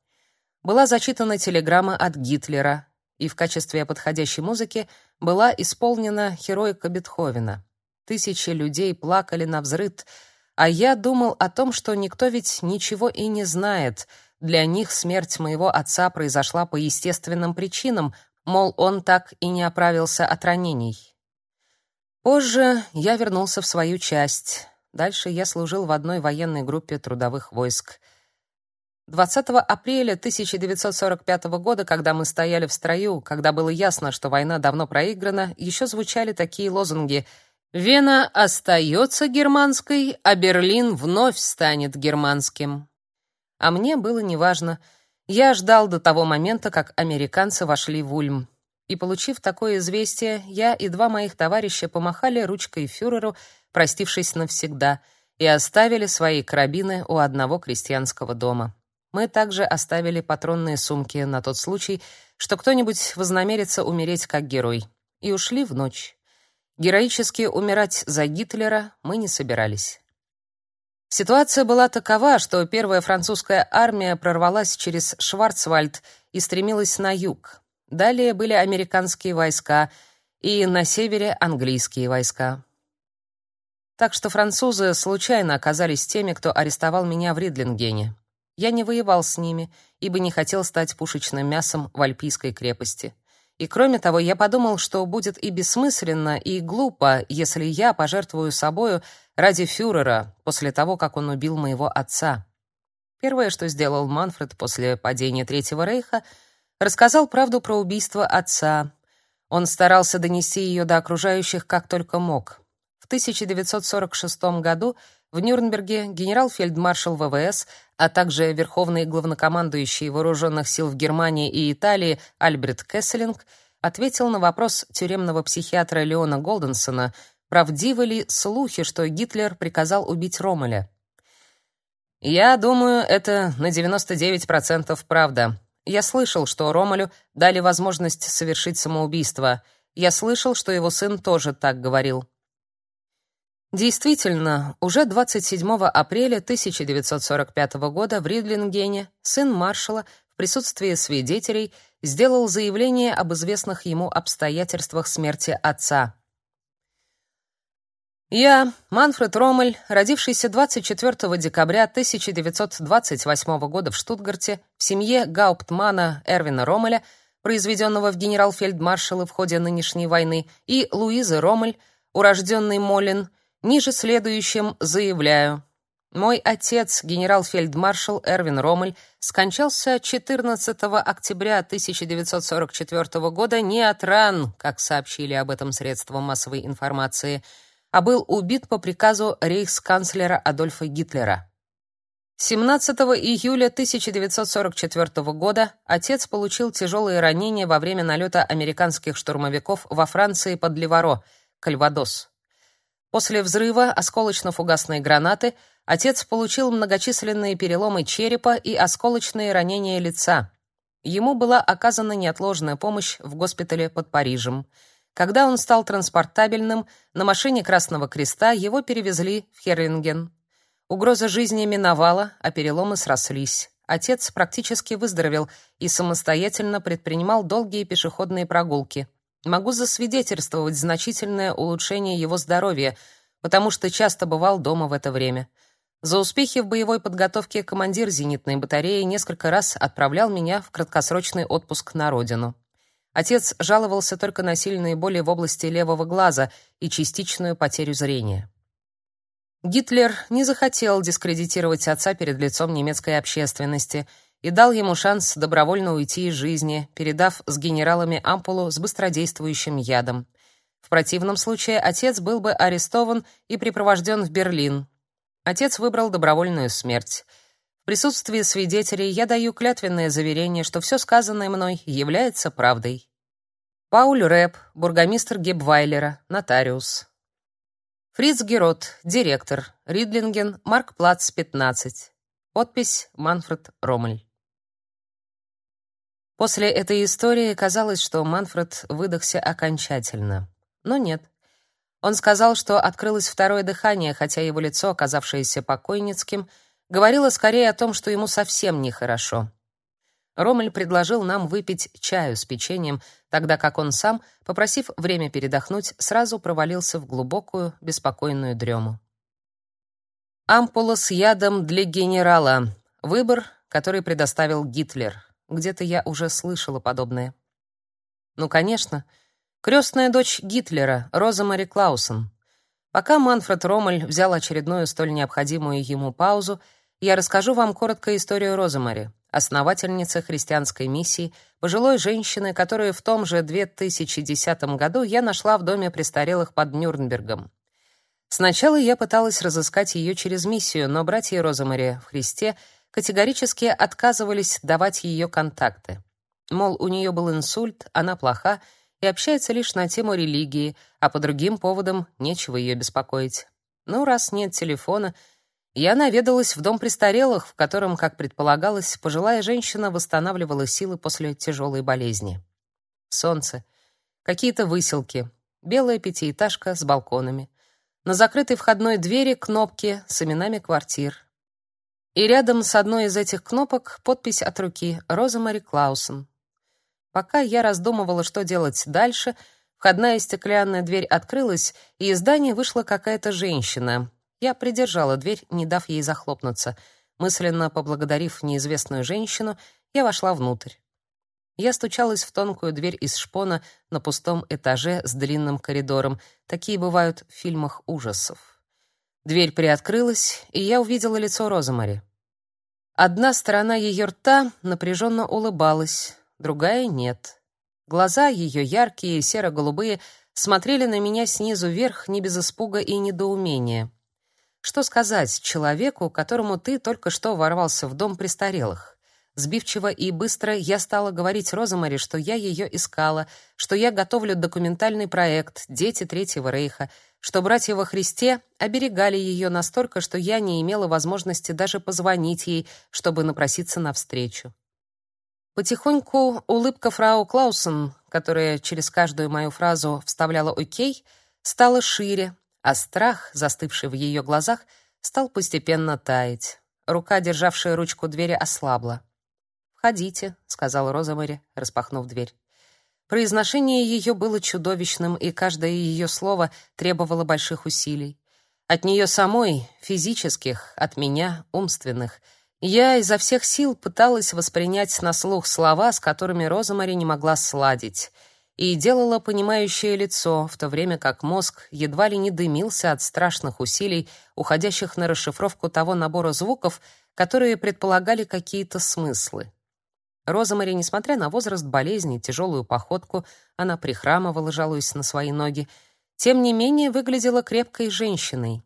Speaker 1: Была зачитана телеграмма от Гитлера, и в качестве подходящей музыки была исполнена хероика Бетховена. Тысячи людей плакали на взрыд, а я думал о том, что никто ведь ничего и не знает. Для них смерть моего отца произошла по естественным причинам, мол, он так и не оправился от ранений. Позже я вернулся в свою часть. Дальше я служил в одной военной группе трудовых войск. 20 апреля 1945 года, когда мы стояли в строю, когда было ясно, что война давно проиграна, еще звучали такие лозунги: "Вена остается германской, а Берлин вновь станет германским". А мне было неважно. Я ждал до того момента, как американцы вошли в Ульм. И получив такое известие, я и два моих товарища помахали ручкой фюреру, простившись навсегда, и оставили свои карабины у одного крестьянского дома. Мы также оставили патронные сумки на тот случай, что кто-нибудь вознамерится умереть как герой, и ушли в ночь. Героически умирать за Гитлера мы не собирались. Ситуация была такова, что первая французская армия прорвалась через Шварцвальд и стремилась на юг, Далее были американские войска и на севере английские войска. Так что французы случайно оказались теми, кто арестовал меня в Ридлингене. Я не воевал с ними, ибо не хотел стать пушечным мясом в Альпийской крепости. И кроме того, я подумал, что будет и бессмысленно, и глупо, если я пожертвую собою ради фюрера после того, как он убил моего отца. Первое, что сделал Манфред после падения Третьего рейха — рассказал правду про убийство отца. Он старался донести ее до окружающих как только мог. В 1946 году в Нюрнберге генерал-фельдмаршал ВВС, а также верховный главнокомандующий вооруженных сил в Германии и Италии Альберт Кесселинг ответил на вопрос тюремного психиатра Леона Голденсона, правдивы ли слухи, что Гитлер приказал убить Роммеля. «Я думаю, это на 99% правда», я слышал, что Ромалю дали возможность совершить самоубийство. Я слышал, что его сын тоже так говорил. Действительно, уже 27 апреля 1945 года в Ридлингене сын маршала в присутствии свидетелей сделал заявление об известных ему обстоятельствах смерти отца. Я, Манфред Роммель, родившийся 24 декабря 1928 года в Штутгарте в семье гауптмана Эрвина Роммеля, произведенного в генерал-фельдмаршалы в ходе нынешней войны, и Луизы Роммель, урожденный Молин, ниже следующим заявляю: мой отец, генерал-фельдмаршал Эрвин Роммель, скончался 14 октября 1944 года не от ран, как сообщили об этом средства массовой информации а был убит по приказу рейхсканцлера Адольфа Гитлера. 17 июля 1944 года отец получил тяжелые ранения во время налета американских штурмовиков во Франции под Ливаро, Кальвадос. После взрыва осколочно-фугасной гранаты отец получил многочисленные переломы черепа и осколочные ранения лица. Ему была оказана неотложная помощь в госпитале под Парижем. Когда он стал транспортабельным, на машине Красного Креста его перевезли в Херлинген. Угроза жизни миновала, а переломы срослись. отец практически выздоровел и самостоятельно предпринимал долгие пешеходные прогулки. Могу засвидетельствовать значительное улучшение его здоровья, потому что часто бывал дома в это время. За успехи в боевой подготовке командир зенитной батареи несколько раз отправлял меня в краткосрочный отпуск на родину. Отец жаловался только на сильные боли в области левого глаза и частичную потерю зрения. Гитлер не захотел дискредитировать отца перед лицом немецкой общественности и дал ему шанс добровольно уйти из жизни, передав с генералами ампулу с быстродействующим ядом. В противном случае отец был бы арестован и припровожден в Берлин. Отец выбрал добровольную смерть. В присутствии свидетелей я даю клятвенное заверение, что все сказанное мной является правдой. Пауль Рэп, бургомистр Гебвайлера, нотариус. Фриц Герот, директор, Ридлинген, Маркплац, 15. Подпись Манфред Ромель. После этой истории казалось, что Манфред выдохся окончательно. Но нет. Он сказал, что открылось второе дыхание, хотя его лицо, оказавшееся покойницким, говорило скорее о том, что ему совсем нехорошо. Ромель предложил нам выпить чаю с печеньем, тогда как он сам, попросив время передохнуть, сразу провалился в глубокую, беспокойную дрему. Ампула с ядом для генерала. Выбор, который предоставил Гитлер. Где-то я уже слышала подобное. Ну, конечно, крестная дочь Гитлера, Роза Мари Клаусен. Пока Манфред Ромель взял очередную столь необходимую ему паузу, я расскажу вам коротко историю Розамари основательница христианской миссии, пожилой женщины, которую в том же 2010 году я нашла в доме престарелых под Нюрнбергом. Сначала я пыталась разыскать ее через миссию, но братья Розамари в Христе категорически отказывались давать ее контакты. Мол, у нее был инсульт, она плоха и общается лишь на тему религии, а по другим поводам нечего ее беспокоить. Ну, раз нет телефона, я наведалась в дом престарелых, в котором, как предполагалось, пожилая женщина восстанавливала силы после тяжелой болезни. Солнце, какие-то выселки, белая пятиэтажка с балконами. На закрытой входной двери кнопки с именами квартир. И рядом с одной из этих кнопок подпись от руки Роза Мари Клаусен. Пока я раздумывала, что делать дальше, входная стеклянная дверь открылась, и из здания вышла какая-то женщина, я придержала дверь, не дав ей захлопнуться. Мысленно поблагодарив неизвестную женщину, я вошла внутрь. Я стучалась в тонкую дверь из шпона на пустом этаже с длинным коридором. Такие бывают в фильмах ужасов. Дверь приоткрылась, и я увидела лицо Розамари. Одна сторона ее рта напряженно улыбалась, другая — нет. Глаза ее, яркие, серо-голубые, смотрели на меня снизу вверх не без испуга и недоумения. Что сказать человеку, которому ты только что ворвался в дом престарелых? Сбивчиво и быстро я стала говорить Розамари, что я ее искала, что я готовлю документальный проект «Дети Третьего Рейха», что братья во Христе оберегали ее настолько, что я не имела возможности даже позвонить ей, чтобы напроситься навстречу. Потихоньку улыбка фрау Клаусен, которая через каждую мою фразу вставляла «Окей», стала шире, а страх, застывший в ее глазах, стал постепенно таять. Рука, державшая ручку двери, ослабла. «Входите», — сказала Розамари, распахнув дверь. Произношение ее было чудовищным, и каждое ее слово требовало больших усилий. От нее самой, физических, от меня, умственных. Я изо всех сил пыталась воспринять на слух слова, с которыми Розамари не могла сладить — и делала понимающее лицо, в то время как мозг едва ли не дымился от страшных усилий, уходящих на расшифровку того набора звуков, которые предполагали какие-то смыслы. Розамари, несмотря на возраст болезни, тяжелую походку, она прихрамывала, жалуясь на свои ноги, тем не менее выглядела крепкой женщиной.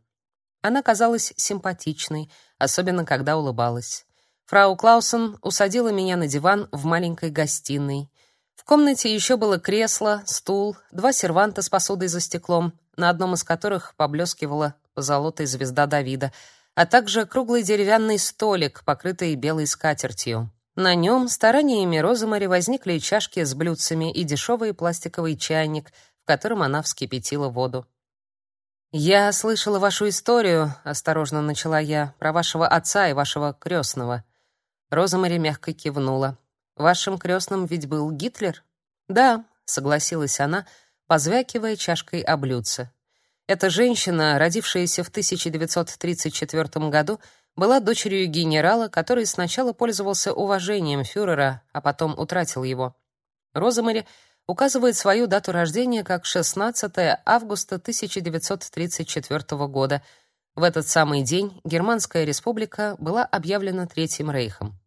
Speaker 1: Она казалась симпатичной, особенно когда улыбалась. Фрау Клаусен усадила меня на диван в маленькой гостиной. В комнате еще было кресло, стул, два серванта с посудой за стеклом, на одном из которых поблескивала позолотая звезда Давида, а также круглый деревянный столик, покрытый белой скатертью. На нем стараниями Розамари возникли чашки с блюдцами и дешевый пластиковый чайник, в котором она вскипятила воду. «Я слышала вашу историю», — осторожно начала я, — «про вашего отца и вашего крестного». Розамари мягко кивнула. Вашим крестным ведь был Гитлер? Да, согласилась она, позвякивая чашкой о блюдце. Эта женщина, родившаяся в 1934 году, была дочерью генерала, который сначала пользовался уважением фюрера, а потом утратил его. Розамари указывает свою дату рождения как 16 августа 1934 года. В этот самый день Германская республика была объявлена Третьим рейхом.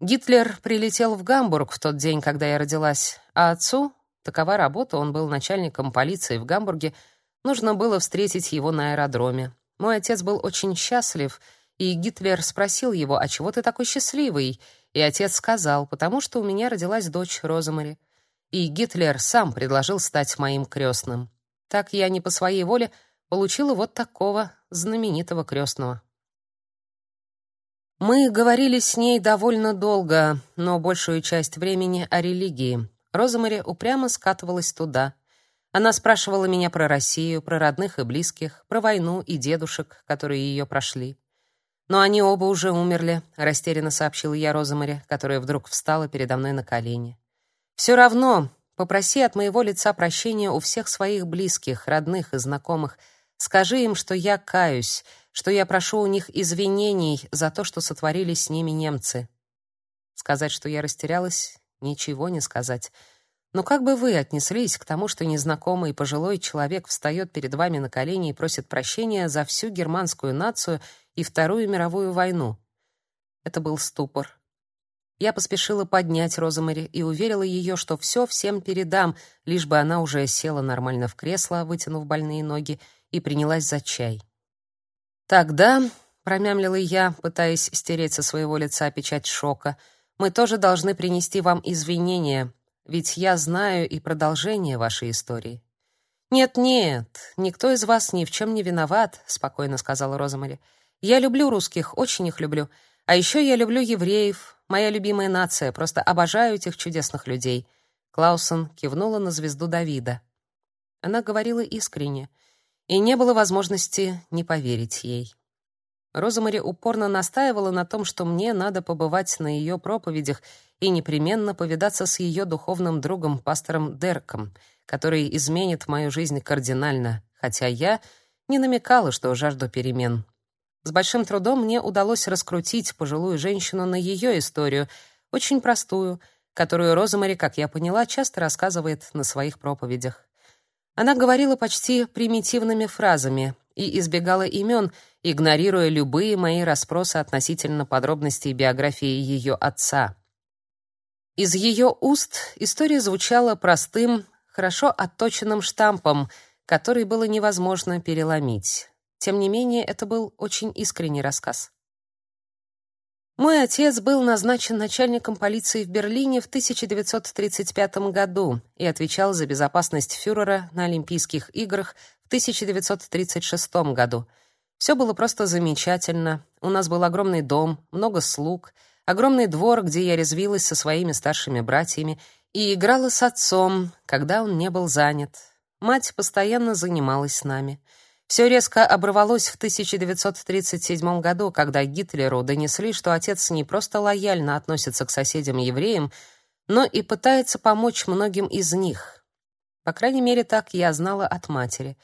Speaker 1: Гитлер прилетел в Гамбург в тот день, когда я родилась, а отцу, такова работа, он был начальником полиции в Гамбурге, нужно было встретить его на аэродроме. Мой отец был очень счастлив, и Гитлер спросил его: "А чего ты такой счастливый?" И отец сказал: "Потому что у меня родилась дочь Розамари" и Гитлер сам предложил стать моим крестным. Так я не по своей воле получила вот такого знаменитого крестного. Мы говорили с ней довольно долго, но большую часть времени о религии. Розамари упрямо скатывалась туда. Она спрашивала меня про Россию, про родных и близких, про войну и дедушек, которые ее прошли. Но они оба уже умерли, растерянно сообщила я Розамари, которая вдруг встала передо мной на колени. Все равно попроси от моего лица прощения у всех своих близких, родных и знакомых. Скажи им, что я каюсь, что я прошу у них извинений за то, что сотворили с ними немцы. Сказать, что я растерялась, ничего не сказать. Но как бы вы отнеслись к тому, что незнакомый пожилой человек встает перед вами на колени и просит прощения за всю германскую нацию и Вторую мировую войну? Это был ступор. Я поспешила поднять Розамари и уверила ее, что все всем передам, лишь бы она уже села нормально в кресло, вытянув больные ноги, и принялась за чай. Тогда, промямлила я, пытаясь стереть со своего лица печать шока, мы тоже должны принести вам извинения, ведь я знаю и продолжение вашей истории. Нет-нет, никто из вас ни в чем не виноват, спокойно сказала Розамари. Я люблю русских, очень их люблю. А еще я люблю евреев, Моя любимая нация, просто обожаю этих чудесных людей. Клаусон кивнула на звезду Давида. Она говорила искренне, и не было возможности не поверить ей. Розамари упорно настаивала на том, что мне надо побывать на ее проповедях и непременно повидаться с ее духовным другом пастором Дерком, который изменит мою жизнь кардинально, хотя я не намекала, что жажду перемен. С большим трудом мне удалось раскрутить пожилую женщину на ее историю, очень простую, которую Розамари, как я поняла, часто рассказывает на своих проповедях. Она говорила почти примитивными фразами и избегала имен, игнорируя любые мои расспросы относительно подробностей биографии ее отца. Из ее уст история звучала простым, хорошо отточенным штампом, который было невозможно переломить. Тем не менее, это был очень искренний рассказ. Мой отец был назначен начальником полиции в Берлине в 1935 году и отвечал за безопасность фюрера на Олимпийских играх в 1936 году. Все было просто замечательно. У нас был огромный дом, много слуг, огромный двор, где я резвилась со своими старшими братьями и играла с отцом, когда он не был занят. Мать постоянно занималась с нами. Все резко оборвалось в 1937 году, когда Гитлеру донесли, что отец не просто лояльно относится к соседям-евреям, но и пытается помочь многим из них. По крайней мере, так я знала от матери.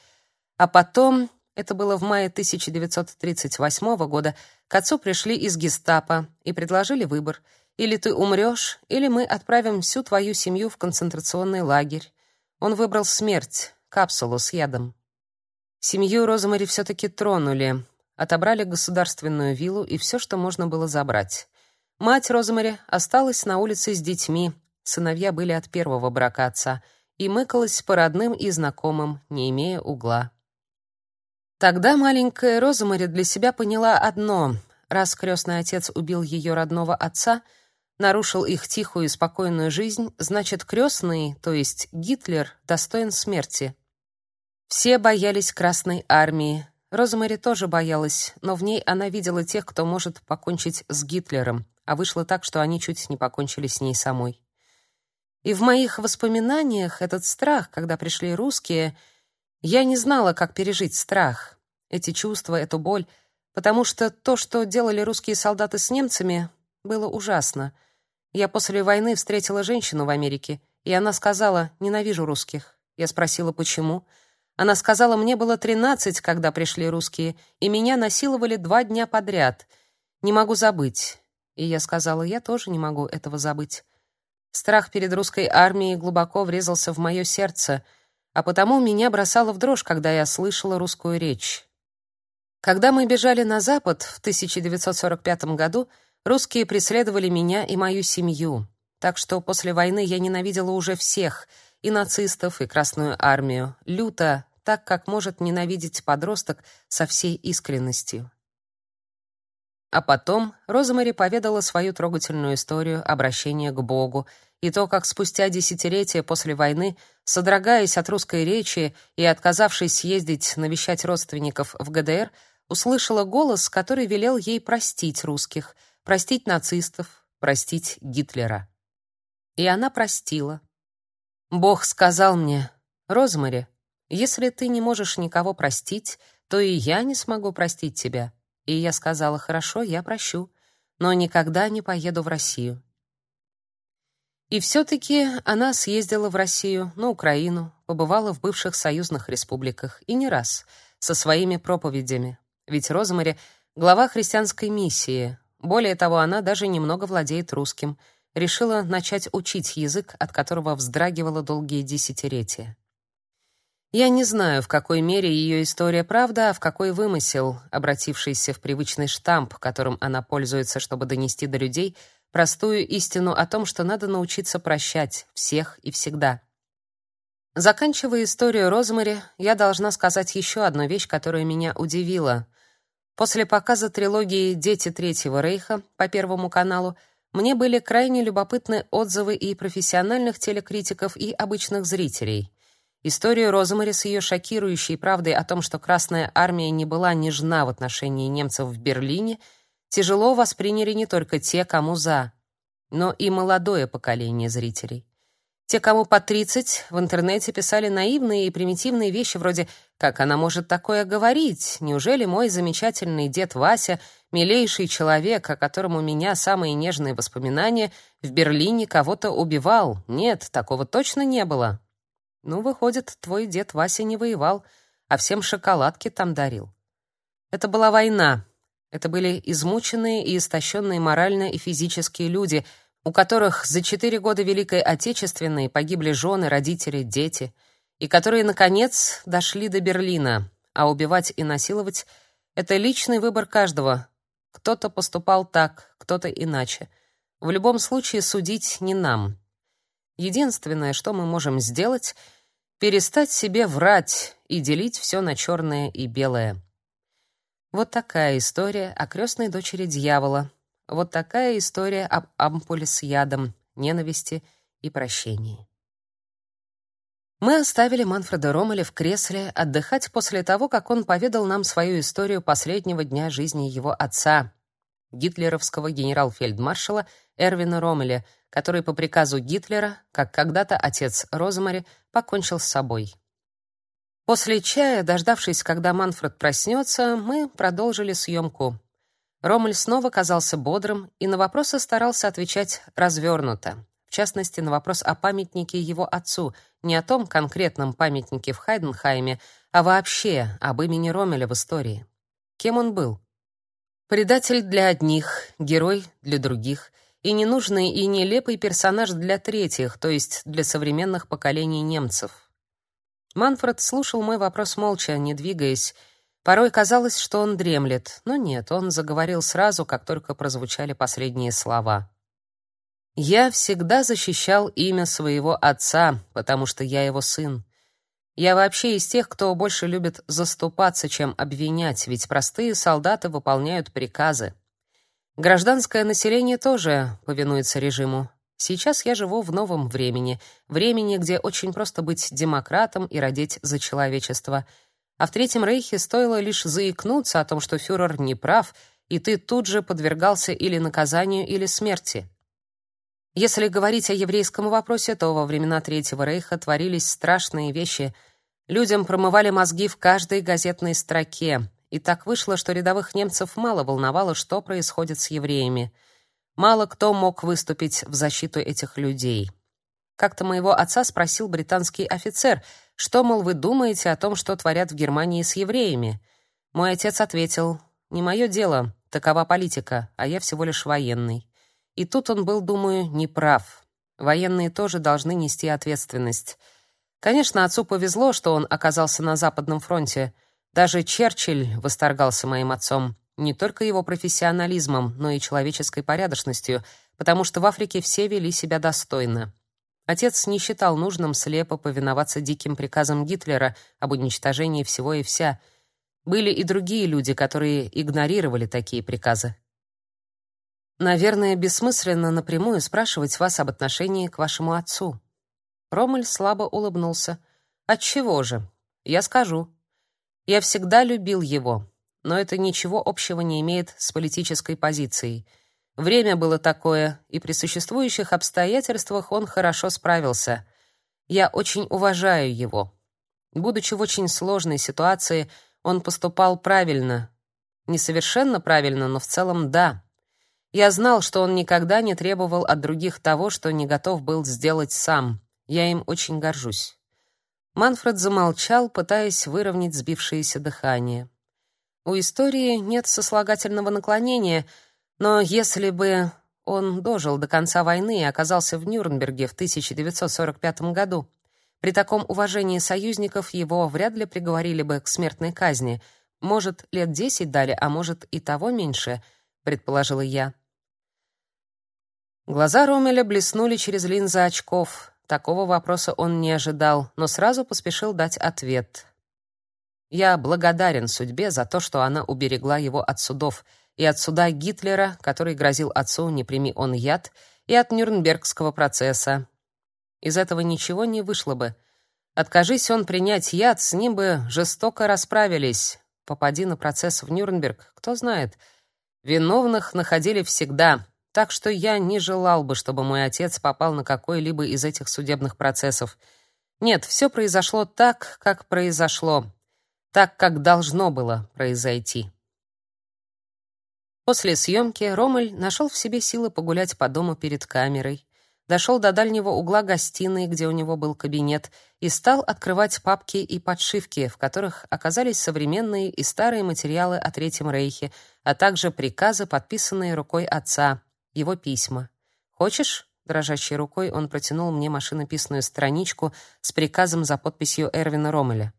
Speaker 1: А потом, это было в мае 1938 года, к отцу пришли из Гестапо и предложили выбор: или ты умрешь, или мы отправим всю твою семью в концентрационный лагерь. Он выбрал смерть, капсулу с ядом. Семью Розмари все-таки тронули, отобрали государственную виллу и все, что можно было забрать. Мать Розмари осталась на улице с детьми, сыновья были от первого брака отца, и мыкалась по родным и знакомым, не имея угла. Тогда маленькая Розмари для себя поняла одно: раз крестный отец убил ее родного отца, нарушил их тихую и спокойную жизнь, значит, крестный, то есть Гитлер, достоин смерти. Все боялись Красной армии. Розмари тоже боялась, но в ней она видела тех, кто может покончить с Гитлером, а вышло так, что они чуть не покончили с ней самой. И в моих воспоминаниях этот страх, когда пришли русские, я не знала, как пережить страх, эти чувства, эту боль, потому что то, что делали русские солдаты с немцами, Было ужасно. Я после войны встретила женщину в Америке, и она сказала: "Ненавижу русских". Я спросила: "Почему?" Она сказала: "Мне было 13, когда пришли русские, и меня насиловали два дня подряд. Не могу забыть". И я сказала: "Я тоже не могу этого забыть". Страх перед русской армией глубоко врезался в мое сердце, а потому меня бросало в дрожь, когда я слышала русскую речь. Когда мы бежали на запад в 1945 году, русские преследовали меня и мою семью. Так что после войны я ненавидела уже всех, и нацистов, и Красную армию, люто, так как может ненавидеть подросток со всей искренностью. А потом Розмари поведала свою трогательную историю обращения к Богу и то, как спустя десятилетия после войны, содрогаясь от русской речи и отказавшись ездить навещать родственников в ГДР, услышала голос, который велел ей простить русских, простить нацистов, простить Гитлера. И она простила. Бог сказал мне: "Розмари, если ты не можешь никого простить, то и я не смогу простить тебя". И я сказала: "Хорошо, я прощу, но никогда не поеду в Россию". И все таки она съездила в Россию, на Украину, побывала в бывших союзных республиках и не раз со своими проповедями. Ведь Розмари — глава христианской миссии. Более того, она даже немного владеет русским. Решила начать учить язык, от которого вздрагивала долгие десятилетия. Я не знаю, в какой мере ее история правда, а в какой вымысел, обратившийся в привычный штамп, которым она пользуется, чтобы донести до людей простую истину о том, что надо научиться прощать всех и всегда. Заканчивая историю Розмари, я должна сказать еще одну вещь, которая меня удивила. После показа трилогии Дети Третьего Рейха по Первому каналу мне были крайне любопытны отзывы и профессиональных телекритиков, и обычных зрителей. Историю Розмари с ее шокирующей правдой о том, что Красная армия не была нежна в отношении немцев в Берлине, тяжело восприняли не только те, кому за, но и молодое поколение зрителей. Те, кому по 30, в интернете писали наивные и примитивные вещи вроде «Как она может такое говорить? Неужели мой замечательный дед Вася, милейший человек, о котором у меня самые нежные воспоминания, в Берлине кого-то убивал? Нет, такого точно не было». Ну, выходит, твой дед Вася не воевал, а всем шоколадки там дарил. Это была война. Это были измученные и истощенные морально и физически люди — у которых за четыре года Великой Отечественной погибли жены, родители, дети, и которые, наконец, дошли до Берлина, а убивать и насиловать — это личный выбор каждого. Кто-то поступал так, кто-то иначе. В любом случае судить не нам. Единственное, что мы можем сделать — перестать себе врать и делить все на черное и белое. Вот такая история о крестной дочери дьявола, вот такая история об ампуле с ядом, ненависти и прощении. Мы оставили Манфреда Ромеля в кресле отдыхать после того, как он поведал нам свою историю последнего дня жизни его отца, гитлеровского генерал-фельдмаршала Эрвина Ромеля, который по приказу Гитлера, как когда-то отец Розмари, покончил с собой. После чая, дождавшись, когда Манфред проснется, мы продолжили съемку. Ромель снова казался бодрым и на вопросы старался отвечать развернуто. Частности, на вопрос о памятнике его отцу, не о том конкретном памятнике в Хайденхайме, а вообще об имени Ромеля в истории. Кем он был? Предатель для одних, герой для других и ненужный и нелепый персонаж для третьих, то есть для современных поколений немцев. Манфред слушал мой вопрос молча, не двигаясь, Порой казалось, что он дремлет, но нет, он заговорил сразу, как только прозвучали последние слова. Я всегда защищал имя своего отца, потому что я его сын. Я вообще из тех, кто больше любит заступаться, чем обвинять, ведь простые солдаты выполняют приказы. Гражданское население тоже повинуется режиму. Сейчас я живу в новом времени, времени, где очень просто быть демократом и родить за человечество — а в Третьем Рейхе стоило лишь заикнуться о том, что фюрер не прав, и ты тут же подвергался или наказанию, или смерти. Если говорить о еврейском вопросе, то во времена Третьего Рейха творились страшные вещи. Людям промывали мозги в каждой газетной строке, и так вышло, что рядовых немцев мало волновало, что происходит с евреями. Мало кто мог выступить в защиту этих людей. Как-то моего отца спросил британский офицер, что, мол, вы думаете о том, что творят в Германии с евреями? Мой отец ответил, не мое дело, такова политика, а я всего лишь военный. И тут он был, думаю, неправ. Военные тоже должны нести ответственность. Конечно, отцу повезло, что он оказался на Западном фронте. Даже Черчилль восторгался моим отцом не только его профессионализмом, но и человеческой порядочностью, потому что в Африке все вели себя достойно. Отец не считал нужным слепо повиноваться диким приказам Гитлера об уничтожении всего и вся. Были и другие люди, которые игнорировали такие приказы. Наверное, бессмысленно напрямую спрашивать вас об отношении к вашему отцу. Ромель слабо улыбнулся. Отчего же? Я скажу. Я всегда любил его, но это ничего общего не имеет с политической позицией. Время было такое, и при существующих обстоятельствах он хорошо справился. Я очень уважаю его. Будучи в очень сложной ситуации, он поступал правильно. Не совершенно правильно, но в целом да. Я знал, что он никогда не требовал от других того, что не готов был сделать сам. Я им очень горжусь. Манфред замолчал, пытаясь выровнять сбившееся дыхание. У истории нет сослагательного наклонения, но если бы он дожил до конца войны и оказался в Нюрнберге в 1945 году, при таком уважении союзников его вряд ли приговорили бы к смертной казни. Может, лет десять дали, а может и того меньше, предположила я. Глаза Ромеля блеснули через линзы очков. Такого вопроса он не ожидал, но сразу поспешил дать ответ. Я благодарен судьбе за то, что она уберегла его от судов, и от суда Гитлера, который грозил отцу, не прими он яд, и от Нюрнбергского процесса. Из этого ничего не вышло бы. Откажись он принять яд, с ним бы жестоко расправились. Попади на процесс в Нюрнберг, кто знает. Виновных находили всегда, так что я не желал бы, чтобы мой отец попал на какой-либо из этих судебных процессов. Нет, все произошло так, как произошло так, как должно было произойти. После съемки Ромель нашел в себе силы погулять по дому перед камерой, дошел до дальнего угла гостиной, где у него был кабинет, и стал открывать папки и подшивки, в которых оказались современные и старые материалы о Третьем Рейхе, а также приказы, подписанные рукой отца, его письма. «Хочешь?» Дрожащей рукой он протянул мне машинописную страничку с приказом за подписью Эрвина Ромеля.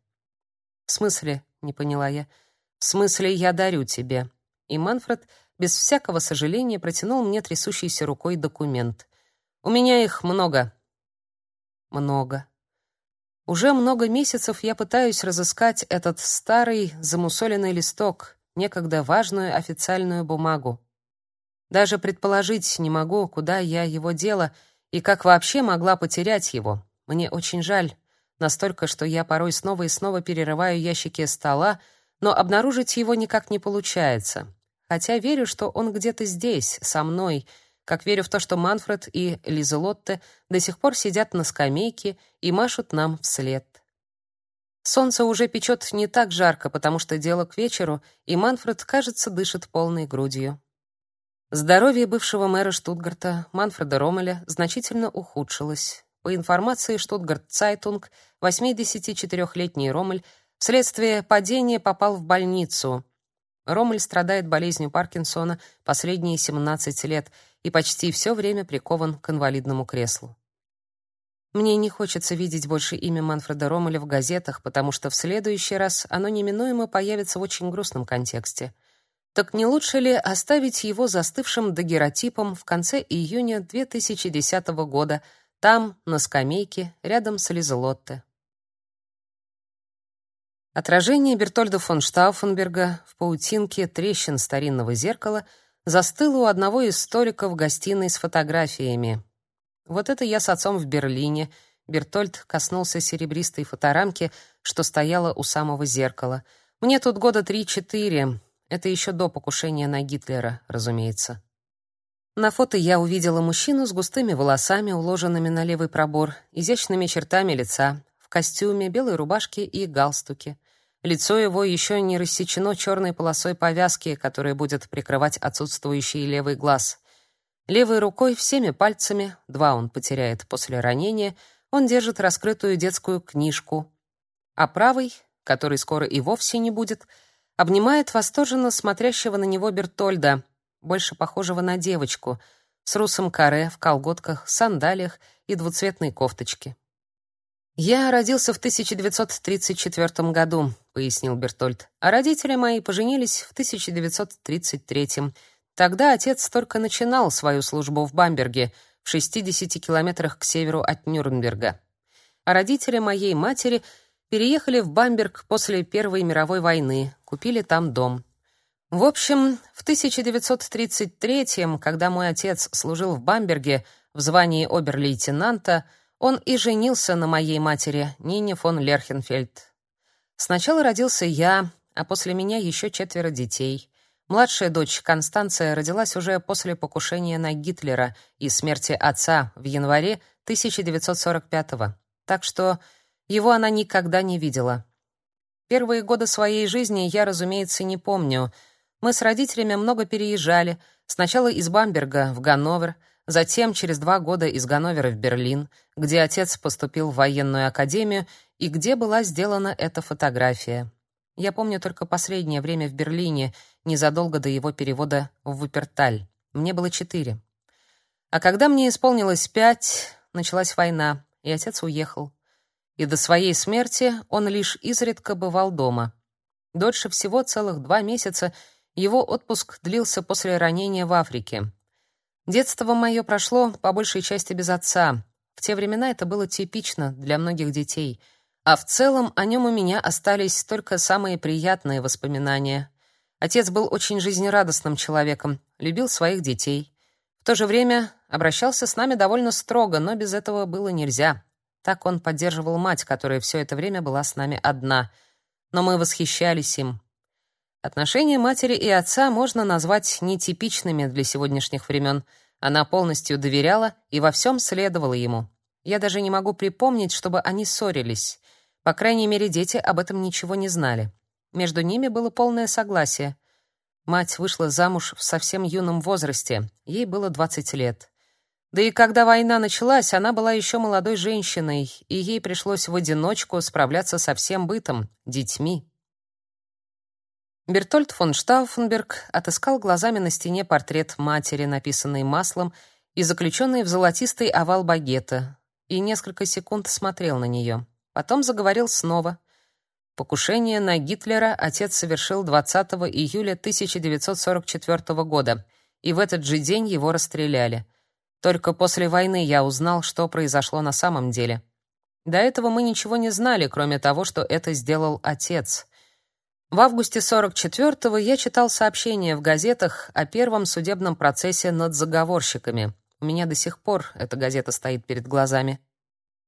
Speaker 1: «В смысле?» — не поняла я. «В смысле, я дарю тебе». И Манфред без всякого сожаления протянул мне трясущейся рукой документ. «У меня их много». «Много». Уже много месяцев я пытаюсь разыскать этот старый замусоленный листок, некогда важную официальную бумагу. Даже предположить не могу, куда я его дела и как вообще могла потерять его. Мне очень жаль, настолько, что я порой снова и снова перерываю ящики стола, но обнаружить его никак не получается. Хотя верю, что он где-то здесь, со мной, как верю в то, что Манфред и Лизелотте до сих пор сидят на скамейке и машут нам вслед. Солнце уже печет не так жарко, потому что дело к вечеру, и Манфред, кажется, дышит полной грудью. Здоровье бывшего мэра Штутгарта Манфреда Ромеля значительно ухудшилось. По информации Штутгарт-Цайтунг, 84-летний Ромель вследствие падения попал в больницу. Ромель страдает болезнью Паркинсона последние 17 лет и почти все время прикован к инвалидному креслу. Мне не хочется видеть больше имя Манфреда Ромеля в газетах, потому что в следующий раз оно неминуемо появится в очень грустном контексте. Так не лучше ли оставить его застывшим дагеротипом в конце июня 2010 года, там, на скамейке, рядом с Лизелотте. Отражение Бертольда фон Штауфенберга в паутинке трещин старинного зеркала застыло у одного из столиков гостиной с фотографиями. Вот это я с отцом в Берлине. Бертольд коснулся серебристой фоторамки, что стояла у самого зеркала. Мне тут года три-четыре. Это еще до покушения на Гитлера, разумеется. На фото я увидела мужчину с густыми волосами, уложенными на левый пробор, изящными чертами лица, в костюме, белой рубашке и галстуке. Лицо его еще не рассечено черной полосой повязки, которая будет прикрывать отсутствующий левый глаз. Левой рукой всеми пальцами, два он потеряет после ранения, он держит раскрытую детскую книжку, а правой, которой скоро и вовсе не будет, обнимает восторженно смотрящего на него Бертольда, больше похожего на девочку, с русым каре в колготках, сандалиях и двуцветной кофточке. «Я родился в 1934 году», — пояснил Бертольд, «а родители мои поженились в 1933. Тогда отец только начинал свою службу в Бамберге, в 60 километрах к северу от Нюрнберга. А родители моей матери переехали в Бамберг после Первой мировой войны, купили там дом. В общем, в 1933, когда мой отец служил в Бамберге в звании обер-лейтенанта, он и женился на моей матери, Нине фон Лерхенфельд. Сначала родился я, а после меня еще четверо детей. Младшая дочь Констанция родилась уже после покушения на Гитлера и смерти отца в январе 1945-го. Так что его она никогда не видела. Первые годы своей жизни я, разумеется, не помню. Мы с родителями много переезжали. Сначала из Бамберга в Ганновер, затем через два года из Ганновера в Берлин, где отец поступил в военную академию и где была сделана эта фотография. Я помню только последнее время в Берлине, незадолго до его перевода в Вуперталь. Мне было четыре. А когда мне исполнилось пять, началась война, и отец уехал и до своей смерти он лишь изредка бывал дома. Дольше всего целых два месяца его отпуск длился после ранения в Африке. Детство мое прошло по большей части без отца. В те времена это было типично для многих детей, а в целом о нем у меня остались только самые приятные воспоминания. Отец был очень жизнерадостным человеком, любил своих детей. В то же время обращался с нами довольно строго, но без этого было нельзя. Так он поддерживал мать, которая все это время была с нами одна. Но мы восхищались им. Отношения матери и отца можно назвать нетипичными для сегодняшних времен. Она полностью доверяла и во всем следовала ему. Я даже не могу припомнить, чтобы они ссорились. По крайней мере, дети об этом ничего не знали. Между ними было полное согласие. Мать вышла замуж в совсем юном возрасте. Ей было 20 лет. Да и когда война началась, она была еще молодой женщиной, и ей пришлось в одиночку справляться со всем бытом, детьми. Бертольд фон Штауфенберг отыскал глазами на стене портрет матери, написанный маслом и заключенный в золотистый овал багета, и несколько секунд смотрел на нее. Потом заговорил снова. Покушение на Гитлера отец совершил 20 июля 1944 года, и в этот же день его расстреляли. Только после войны я узнал, что произошло на самом деле. До этого мы ничего не знали, кроме того, что это сделал отец. В августе 44-го я читал сообщения в газетах о первом судебном процессе над заговорщиками. У меня до сих пор эта газета стоит перед глазами.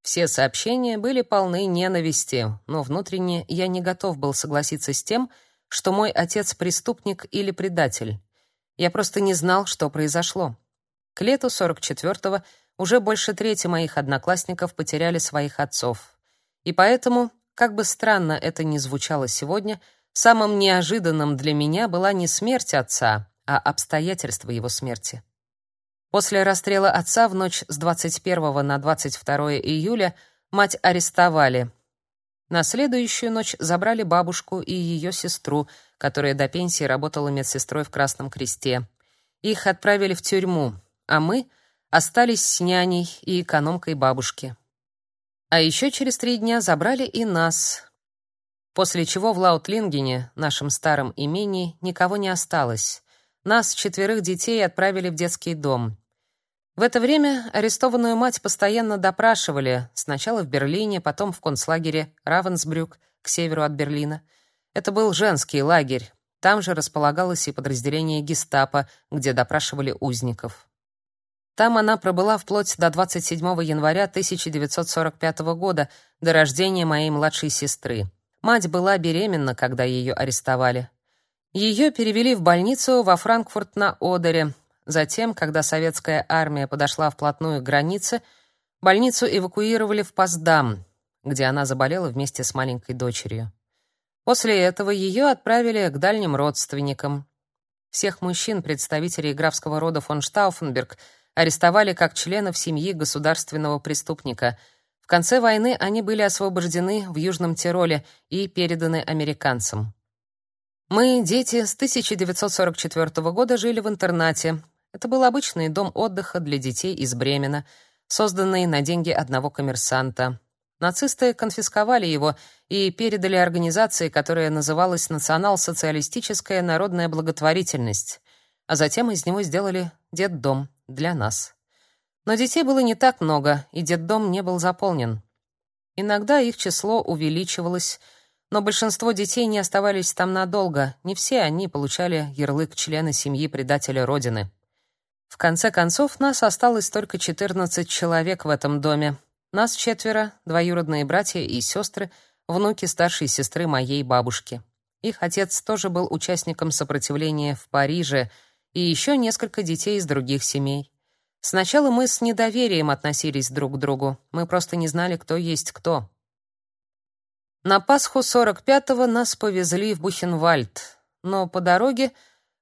Speaker 1: Все сообщения были полны ненависти, но внутренне я не готов был согласиться с тем, что мой отец преступник или предатель. Я просто не знал, что произошло. К лету 44-го уже больше трети моих одноклассников потеряли своих отцов. И поэтому, как бы странно это ни звучало сегодня, самым неожиданным для меня была не смерть отца, а обстоятельства его смерти. После расстрела отца в ночь с 21 на 22 июля мать арестовали. На следующую ночь забрали бабушку и ее сестру, которая до пенсии работала медсестрой в Красном Кресте. Их отправили в тюрьму, а мы остались с няней и экономкой бабушки. А еще через три дня забрали и нас. После чего в Лаутлингене, нашем старом имении, никого не осталось. Нас, четверых детей, отправили в детский дом. В это время арестованную мать постоянно допрашивали, сначала в Берлине, потом в концлагере Равенсбрюк, к северу от Берлина. Это был женский лагерь. Там же располагалось и подразделение гестапо, где допрашивали узников. Там она пробыла вплоть до 27 января 1945 года, до рождения моей младшей сестры. Мать была беременна, когда ее арестовали. Ее перевели в больницу во Франкфурт на Одере. Затем, когда советская армия подошла вплотную к границе, больницу эвакуировали в Поздам, где она заболела вместе с маленькой дочерью. После этого ее отправили к дальним родственникам. Всех мужчин, представителей графского рода фон Штауфенберг, арестовали как членов семьи государственного преступника. В конце войны они были освобождены в Южном Тироле и переданы американцам. Мы, дети, с 1944 года жили в интернате. Это был обычный дом отдыха для детей из Бремена, созданный на деньги одного коммерсанта. Нацисты конфисковали его и передали организации, которая называлась Национал-социалистическая народная благотворительность, а затем из него сделали детдом для нас. Но детей было не так много, и детдом не был заполнен. Иногда их число увеличивалось, но большинство детей не оставались там надолго, не все они получали ярлык члена семьи предателя Родины. В конце концов, нас осталось только 14 человек в этом доме, нас четверо, двоюродные братья и сестры, внуки старшей сестры моей бабушки. Их отец тоже был участником сопротивления в Париже, и еще несколько детей из других семей. Сначала мы с недоверием относились друг к другу. Мы просто не знали, кто есть кто. На Пасху 45-го нас повезли в Бухенвальд, но по дороге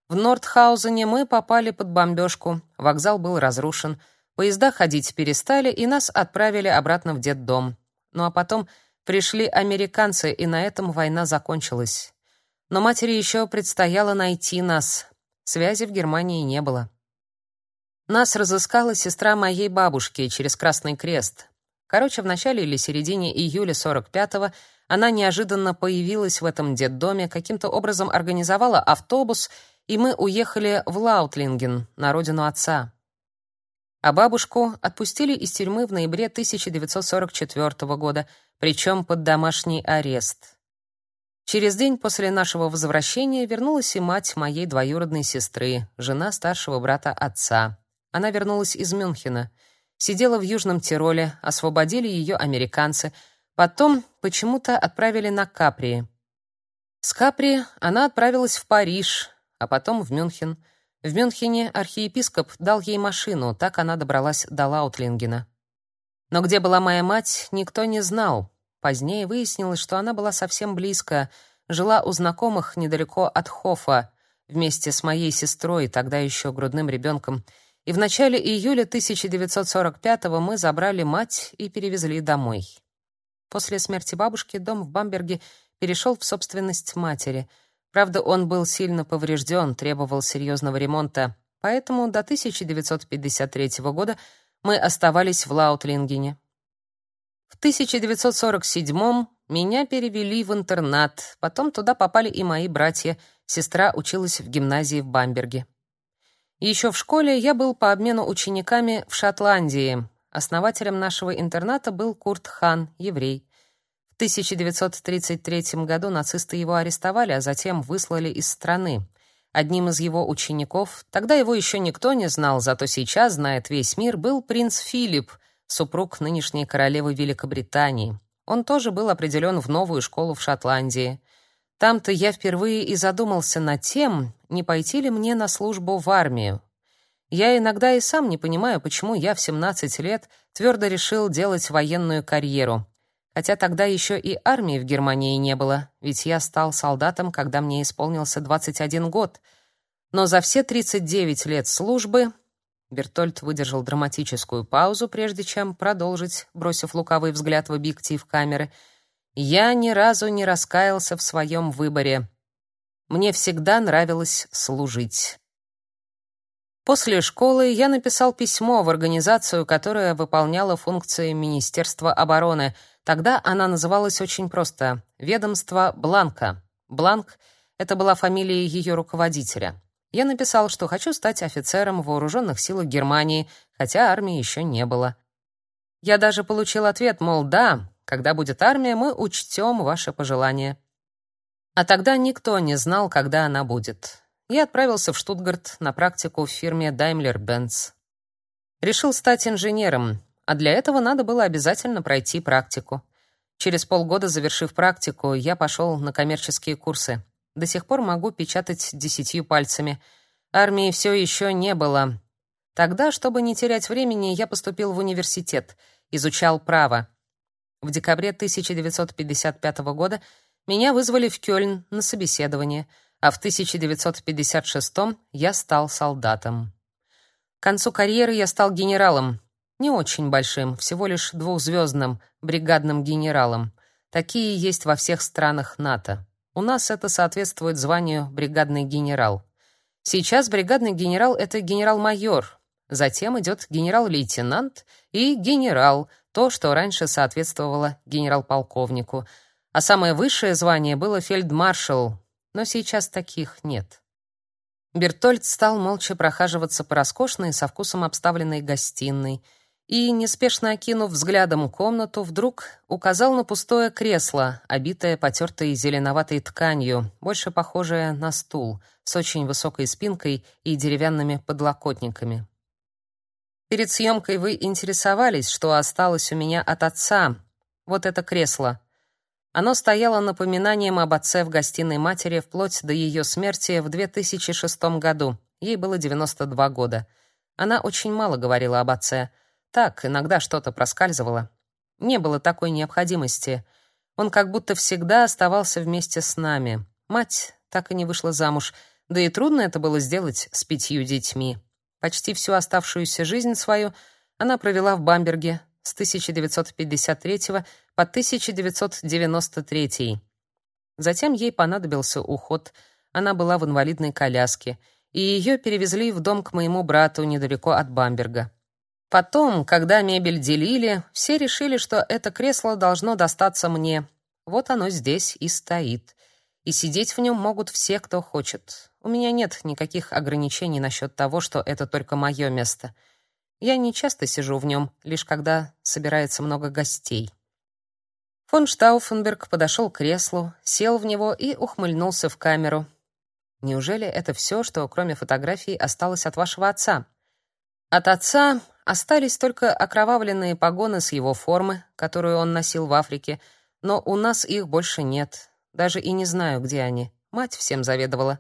Speaker 1: в Нордхаузене мы попали под бомбежку. Вокзал был разрушен. Поезда ходить перестали, и нас отправили обратно в детдом. Ну а потом пришли американцы, и на этом война закончилась. Но матери еще предстояло найти нас. Связи в Германии не было. Нас разыскала сестра моей бабушки через Красный Крест. Короче, в начале или середине июля 45-го она неожиданно появилась в этом детдоме, каким-то образом организовала автобус, и мы уехали в Лаутлинген, на родину отца а бабушку отпустили из тюрьмы в ноябре 1944 года, причем под домашний арест. Через день после нашего возвращения вернулась и мать моей двоюродной сестры, жена старшего брата отца. Она вернулась из Мюнхена, сидела в Южном Тироле, освободили ее американцы, потом почему-то отправили на Капри. С Капри она отправилась в Париж, а потом в Мюнхен — в Мюнхене архиепископ дал ей машину, так она добралась до Лаутлингена. Но где была моя мать, никто не знал. Позднее выяснилось, что она была совсем близко, жила у знакомых недалеко от Хофа, вместе с моей сестрой, тогда еще грудным ребенком. И в начале июля 1945-го мы забрали мать и перевезли домой. После смерти бабушки дом в Бамберге перешел в собственность матери — Правда, он был сильно поврежден, требовал серьезного ремонта, поэтому до 1953 года мы оставались в Лаутлингене. В 1947 меня перевели в интернат, потом туда попали и мои братья, сестра училась в гимназии в Бамберге. Еще в школе я был по обмену учениками в Шотландии. Основателем нашего интерната был Курт Хан, еврей. В 1933 году нацисты его арестовали, а затем выслали из страны. Одним из его учеников, тогда его еще никто не знал, зато сейчас знает весь мир, был принц Филипп, супруг нынешней королевы Великобритании. Он тоже был определен в новую школу в Шотландии. Там-то я впервые и задумался над тем, не пойти ли мне на службу в армию. Я иногда и сам не понимаю, почему я в 17 лет твердо решил делать военную карьеру хотя тогда еще и армии в Германии не было, ведь я стал солдатом, когда мне исполнился 21 год. Но за все 39 лет службы Бертольд выдержал драматическую паузу, прежде чем продолжить, бросив лукавый взгляд в объектив камеры. Я ни разу не раскаялся в своем выборе. Мне всегда нравилось служить. После школы я написал письмо в организацию, которая выполняла функции Министерства обороны — Тогда она называлась очень просто «Ведомство Бланка». Бланк — это была фамилия ее руководителя. Я написал, что хочу стать офицером вооруженных силах Германии, хотя армии еще не было. Я даже получил ответ, мол, да, когда будет армия, мы учтем ваши пожелания. А тогда никто не знал, когда она будет. Я отправился в Штутгарт на практику в фирме Daimler-Benz. Решил стать инженером, а для этого надо было обязательно пройти практику. Через полгода, завершив практику, я пошел на коммерческие курсы. До сих пор могу печатать десятью пальцами. Армии все еще не было. Тогда, чтобы не терять времени, я поступил в университет, изучал право. В декабре 1955 года меня вызвали в Кёльн на собеседование, а в 1956 я стал солдатом. К концу карьеры я стал генералом, не очень большим, всего лишь двухзвездным бригадным генералом. Такие есть во всех странах НАТО. У нас это соответствует званию бригадный генерал. Сейчас бригадный генерал это генерал-майор, затем идет генерал-лейтенант и генерал, то, что раньше соответствовало генерал-полковнику. А самое высшее звание было фельдмаршал, но сейчас таких нет. Бертольд стал молча прохаживаться по роскошной, со вкусом обставленной гостиной и, неспешно окинув взглядом комнату, вдруг указал на пустое кресло, обитое потертой зеленоватой тканью, больше похожее на стул, с очень высокой спинкой и деревянными подлокотниками. Перед съемкой вы интересовались, что осталось у меня от отца. Вот это кресло. Оно стояло напоминанием об отце в гостиной матери вплоть до ее смерти в 2006 году. Ей было 92 года. Она очень мало говорила об отце. Так, иногда что-то проскальзывало. Не было такой необходимости. Он как будто всегда оставался вместе с нами. Мать так и не вышла замуж, да и трудно это было сделать с пятью детьми. Почти всю оставшуюся жизнь свою она провела в Бамберге, с 1953 по 1993. Затем ей понадобился уход. Она была в инвалидной коляске, и ее перевезли в дом к моему брату недалеко от Бамберга. Потом, когда мебель делили, все решили, что это кресло должно достаться мне. Вот оно здесь и стоит. И сидеть в нем могут все, кто хочет. У меня нет никаких ограничений насчет того, что это только мое место — я не часто сижу в нем, лишь когда собирается много гостей. Фон Штауфенберг подошел к креслу, сел в него и ухмыльнулся в камеру. Неужели это все, что кроме фотографий осталось от вашего отца? От отца остались только окровавленные погоны с его формы, которую он носил в Африке, но у нас их больше нет. Даже и не знаю, где они. Мать всем заведовала.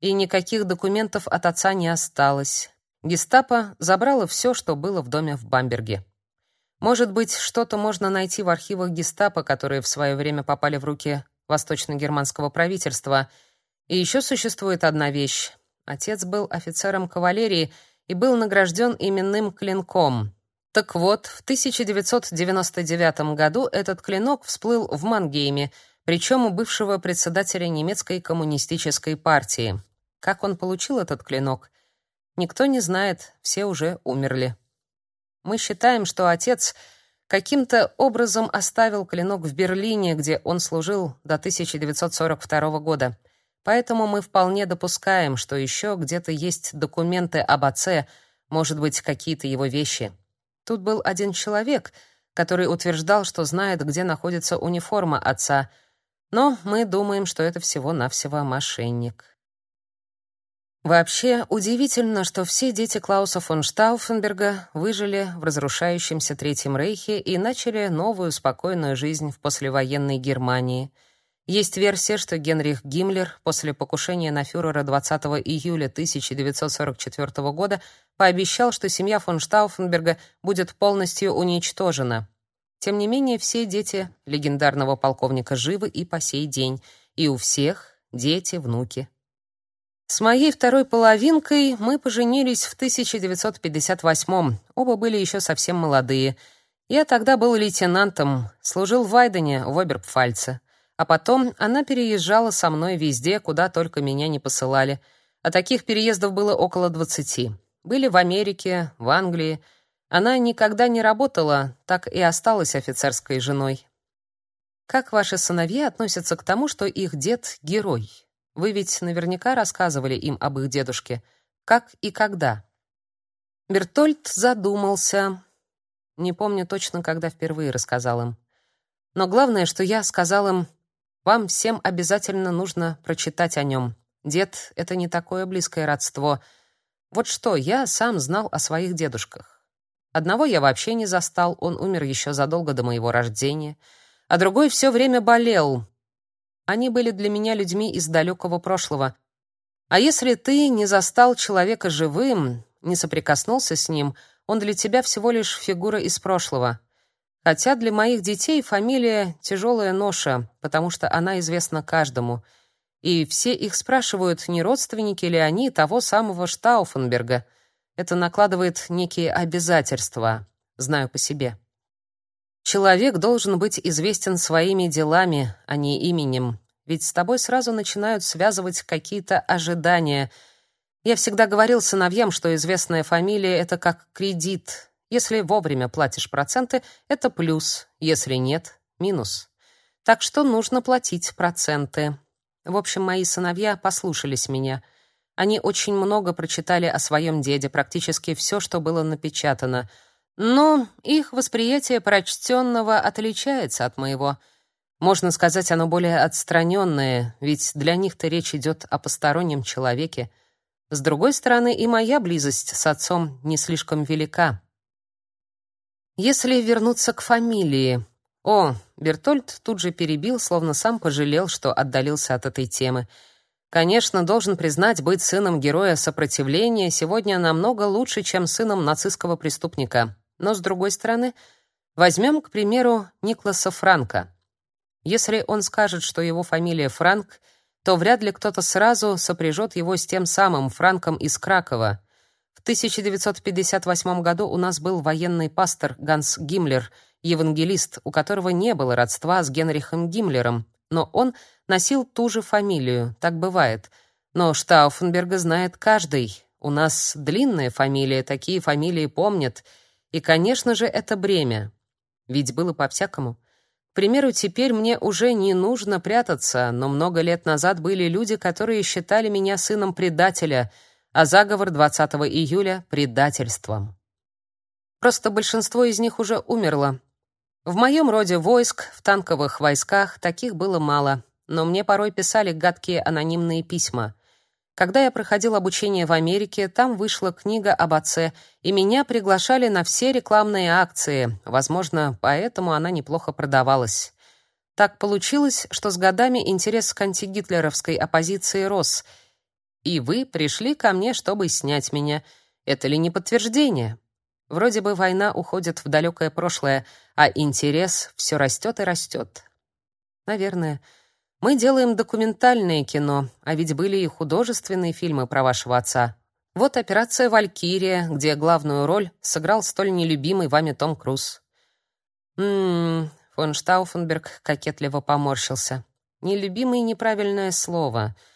Speaker 1: И никаких документов от отца не осталось. Гестапо забрало все, что было в доме в Бамберге. Может быть, что-то можно найти в архивах Гестапо, которые в свое время попали в руки восточно-германского правительства. И еще существует одна вещь. Отец был офицером кавалерии и был награжден именным клинком. Так вот, в 1999 году этот клинок всплыл в Мангейме, причем у бывшего председателя немецкой коммунистической партии. Как он получил этот клинок? Никто не знает, все уже умерли. Мы считаем, что отец каким-то образом оставил клинок в Берлине, где он служил до 1942 года. Поэтому мы вполне допускаем, что еще где-то есть документы об отце, может быть, какие-то его вещи. Тут был один человек, который утверждал, что знает, где находится униформа отца, но мы думаем, что это всего-навсего мошенник. Вообще, удивительно, что все дети Клауса фон Штауфенберга выжили в разрушающемся Третьем Рейхе и начали новую спокойную жизнь в послевоенной Германии. Есть версия, что Генрих Гиммлер после покушения на фюрера 20 июля 1944 года пообещал, что семья фон Штауфенберга будет полностью уничтожена. Тем не менее, все дети легендарного полковника живы и по сей день, и у всех дети, внуки, с моей второй половинкой мы поженились в 1958-м. Оба были еще совсем молодые. Я тогда был лейтенантом, служил в Вайдене, в Оберпфальце. А потом она переезжала со мной везде, куда только меня не посылали. А таких переездов было около двадцати. Были в Америке, в Англии. Она никогда не работала, так и осталась офицерской женой. Как ваши сыновья относятся к тому, что их дед герой? Вы ведь наверняка рассказывали им об их дедушке. Как и когда? Бертольд задумался. Не помню точно, когда впервые рассказал им. Но главное, что я сказал им, вам всем обязательно нужно прочитать о нем. Дед — это не такое близкое родство. Вот что, я сам знал о своих дедушках. Одного я вообще не застал, он умер еще задолго до моего рождения, а другой все время болел, они были для меня людьми из далекого прошлого. А если ты не застал человека живым, не соприкоснулся с ним, он для тебя всего лишь фигура из прошлого. Хотя для моих детей фамилия тяжелая ноша, потому что она известна каждому. И все их спрашивают, не родственники ли они того самого Штауфенберга. Это накладывает некие обязательства, знаю по себе. Человек должен быть известен своими делами, а не именем, ведь с тобой сразу начинают связывать какие-то ожидания. Я всегда говорил сыновьям, что известная фамилия — это как кредит. Если вовремя платишь проценты — это плюс, если нет — минус. Так что нужно платить проценты. В общем, мои сыновья послушались меня. Они очень много прочитали о своем деде, практически все, что было напечатано. Но их восприятие прочтенного отличается от моего. Можно сказать, оно более отстраненное, ведь для них-то речь идет о постороннем человеке. С другой стороны, и моя близость с отцом не слишком велика. Если вернуться к фамилии, о, Бертольд тут же перебил, словно сам пожалел, что отдалился от этой темы. Конечно, должен признать, быть сыном героя сопротивления сегодня намного лучше, чем сыном нацистского преступника. Но с другой стороны, возьмем, к примеру, Никласа Франка. Если он скажет, что его фамилия Франк, то вряд ли кто-то сразу сопряжет его с тем самым Франком из Кракова. В 1958 году у нас был военный пастор Ганс Гиммлер — евангелист, у которого не было родства с Генрихом Гиммлером, но он носил ту же фамилию, так бывает. Но Штауфенберга знает каждый. У нас длинная фамилия, такие фамилии помнят. И, конечно же, это бремя. Ведь было по-всякому. К примеру, теперь мне уже не нужно прятаться, но много лет назад были люди, которые считали меня сыном предателя, а заговор 20 июля — предательством. Просто большинство из них уже умерло, в моем роде войск, в танковых войсках таких было мало, но мне порой писали гадкие анонимные письма. Когда я проходил обучение в Америке, там вышла книга об отце, и меня приглашали на все рекламные акции. Возможно, поэтому она неплохо продавалась. Так получилось, что с годами интерес к антигитлеровской оппозиции рос. И вы пришли ко мне, чтобы снять меня. Это ли не подтверждение? Вроде бы война уходит в далекое прошлое, а интерес все растет и растет. Наверное. Мы делаем документальное кино, а ведь были и художественные фильмы про вашего отца. Вот «Операция Валькирия», где главную роль сыграл столь нелюбимый вами Том Круз. Ммм, фон Штауфенберг кокетливо поморщился. Нелюбимый — неправильное слово —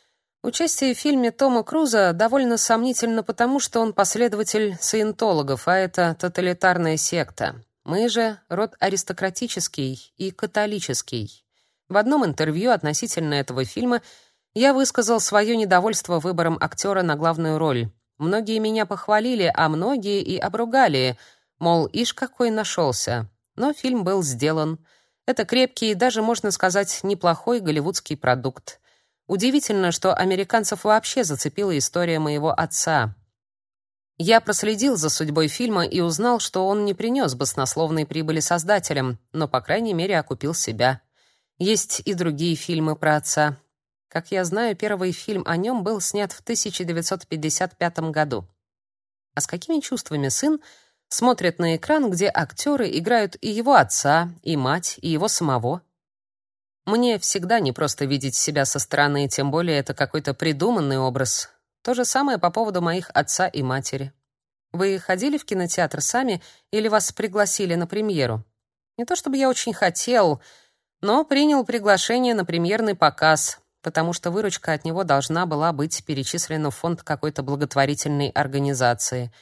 Speaker 1: Участие в фильме Тома Круза довольно сомнительно потому, что он последователь саентологов, а это тоталитарная секта. Мы же род аристократический и католический. В одном интервью относительно этого фильма я высказал свое недовольство выбором актера на главную роль. Многие меня похвалили, а многие и обругали, мол, ишь какой нашелся. Но фильм был сделан. Это крепкий даже, можно сказать, неплохой голливудский продукт. Удивительно, что американцев вообще зацепила история моего отца. Я проследил за судьбой фильма и узнал, что он не принес баснословной прибыли создателям, но, по крайней мере, окупил себя. Есть и другие фильмы про отца. Как я знаю, первый фильм о нем был снят в 1955 году. А с какими чувствами сын смотрит на экран, где актеры играют и его отца, и мать, и его самого? Мне всегда не просто видеть себя со стороны, тем более это какой-то придуманный образ. То же самое по поводу моих отца и матери. Вы ходили в кинотеатр сами или вас пригласили на премьеру? Не то чтобы я очень хотел, но принял приглашение на премьерный показ, потому что выручка от него должна была быть перечислена в фонд какой-то благотворительной организации.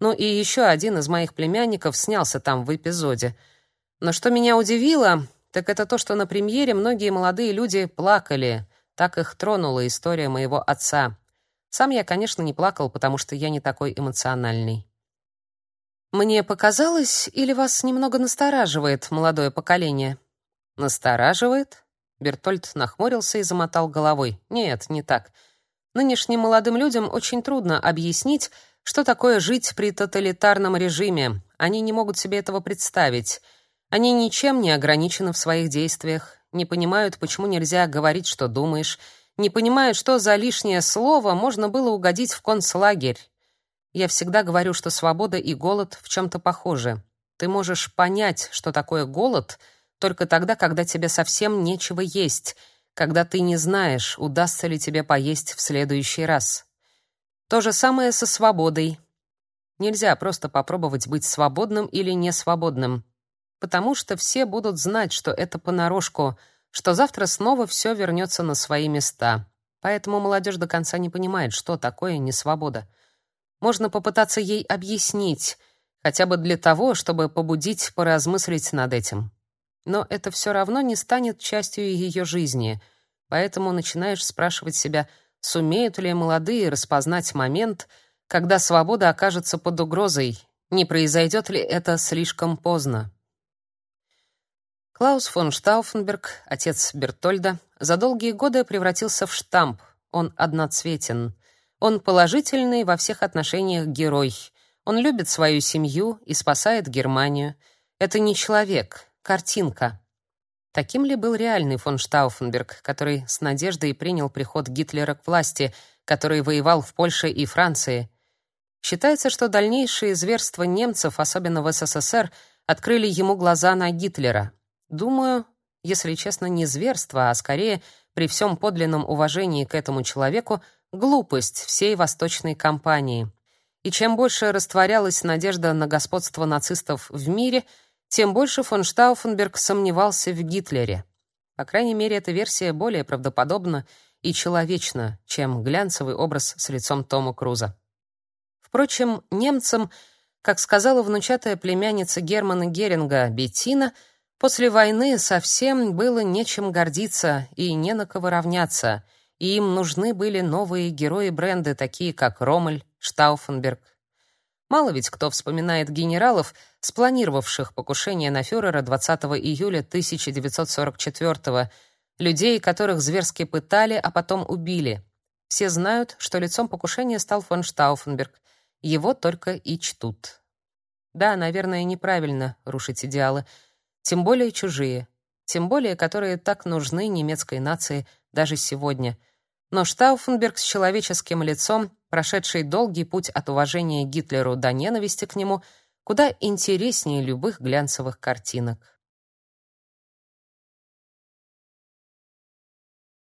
Speaker 1: Ну и еще один из моих племянников снялся там в эпизоде. Но что меня удивило, так это то, что на премьере многие молодые люди плакали. Так их тронула история моего отца. Сам я, конечно, не плакал, потому что я не такой эмоциональный. Мне показалось, или вас немного настораживает молодое поколение? Настораживает? Бертольд нахмурился и замотал головой. Нет, не так. Нынешним молодым людям очень трудно объяснить, что такое жить при тоталитарном режиме. Они не могут себе этого представить. Они ничем не ограничены в своих действиях, не понимают, почему нельзя говорить, что думаешь, не понимают, что за лишнее слово можно было угодить в концлагерь. Я всегда говорю, что свобода и голод в чем то похожи. Ты можешь понять, что такое голод, только тогда, когда тебе совсем нечего есть, когда ты не знаешь, удастся ли тебе поесть в следующий раз. То же самое со свободой. Нельзя просто попробовать быть свободным или не свободным, потому что все будут знать, что это понарошку, что завтра снова все вернется на свои места. Поэтому молодежь до конца не понимает, что такое несвобода. Можно попытаться ей объяснить, хотя бы для того, чтобы побудить поразмыслить над этим. Но это все равно не станет частью ее жизни, поэтому начинаешь спрашивать себя, сумеют ли молодые распознать момент, когда свобода окажется под угрозой, не произойдет ли это слишком поздно. Клаус фон Штауфенберг, отец Бертольда, за долгие годы превратился в штамп. Он одноцветен. Он положительный во всех отношениях герой. Он любит свою семью и спасает Германию. Это не человек, картинка. Таким ли был реальный фон Штауфенберг, который с надеждой принял приход Гитлера к власти, который воевал в Польше и Франции? Считается, что дальнейшие зверства немцев, особенно в СССР, открыли ему глаза на Гитлера. Думаю, если честно, не зверство, а скорее, при всем подлинном уважении к этому человеку, глупость всей восточной кампании. И чем больше растворялась надежда на господство нацистов в мире, тем больше фон Штауфенберг сомневался в Гитлере. По крайней мере, эта версия более правдоподобна и человечна, чем глянцевый образ с лицом Тома Круза. Впрочем, немцам, как сказала внучатая племянница Германа Геринга Беттина, После войны совсем было нечем гордиться и не на кого равняться, и им нужны были новые герои-бренды, такие как Роммель, Штауфенберг. Мало ведь кто вспоминает генералов, спланировавших покушение на фюрера 20 июля 1944 людей, которых зверски пытали, а потом убили. Все знают, что лицом покушения стал фон Штауфенберг. Его только и чтут. Да, наверное, неправильно рушить идеалы — тем более чужие, тем более которые так нужны немецкой нации даже сегодня. Но Штауфенберг с человеческим лицом, прошедший долгий путь от уважения Гитлеру до ненависти к нему, куда интереснее любых глянцевых картинок.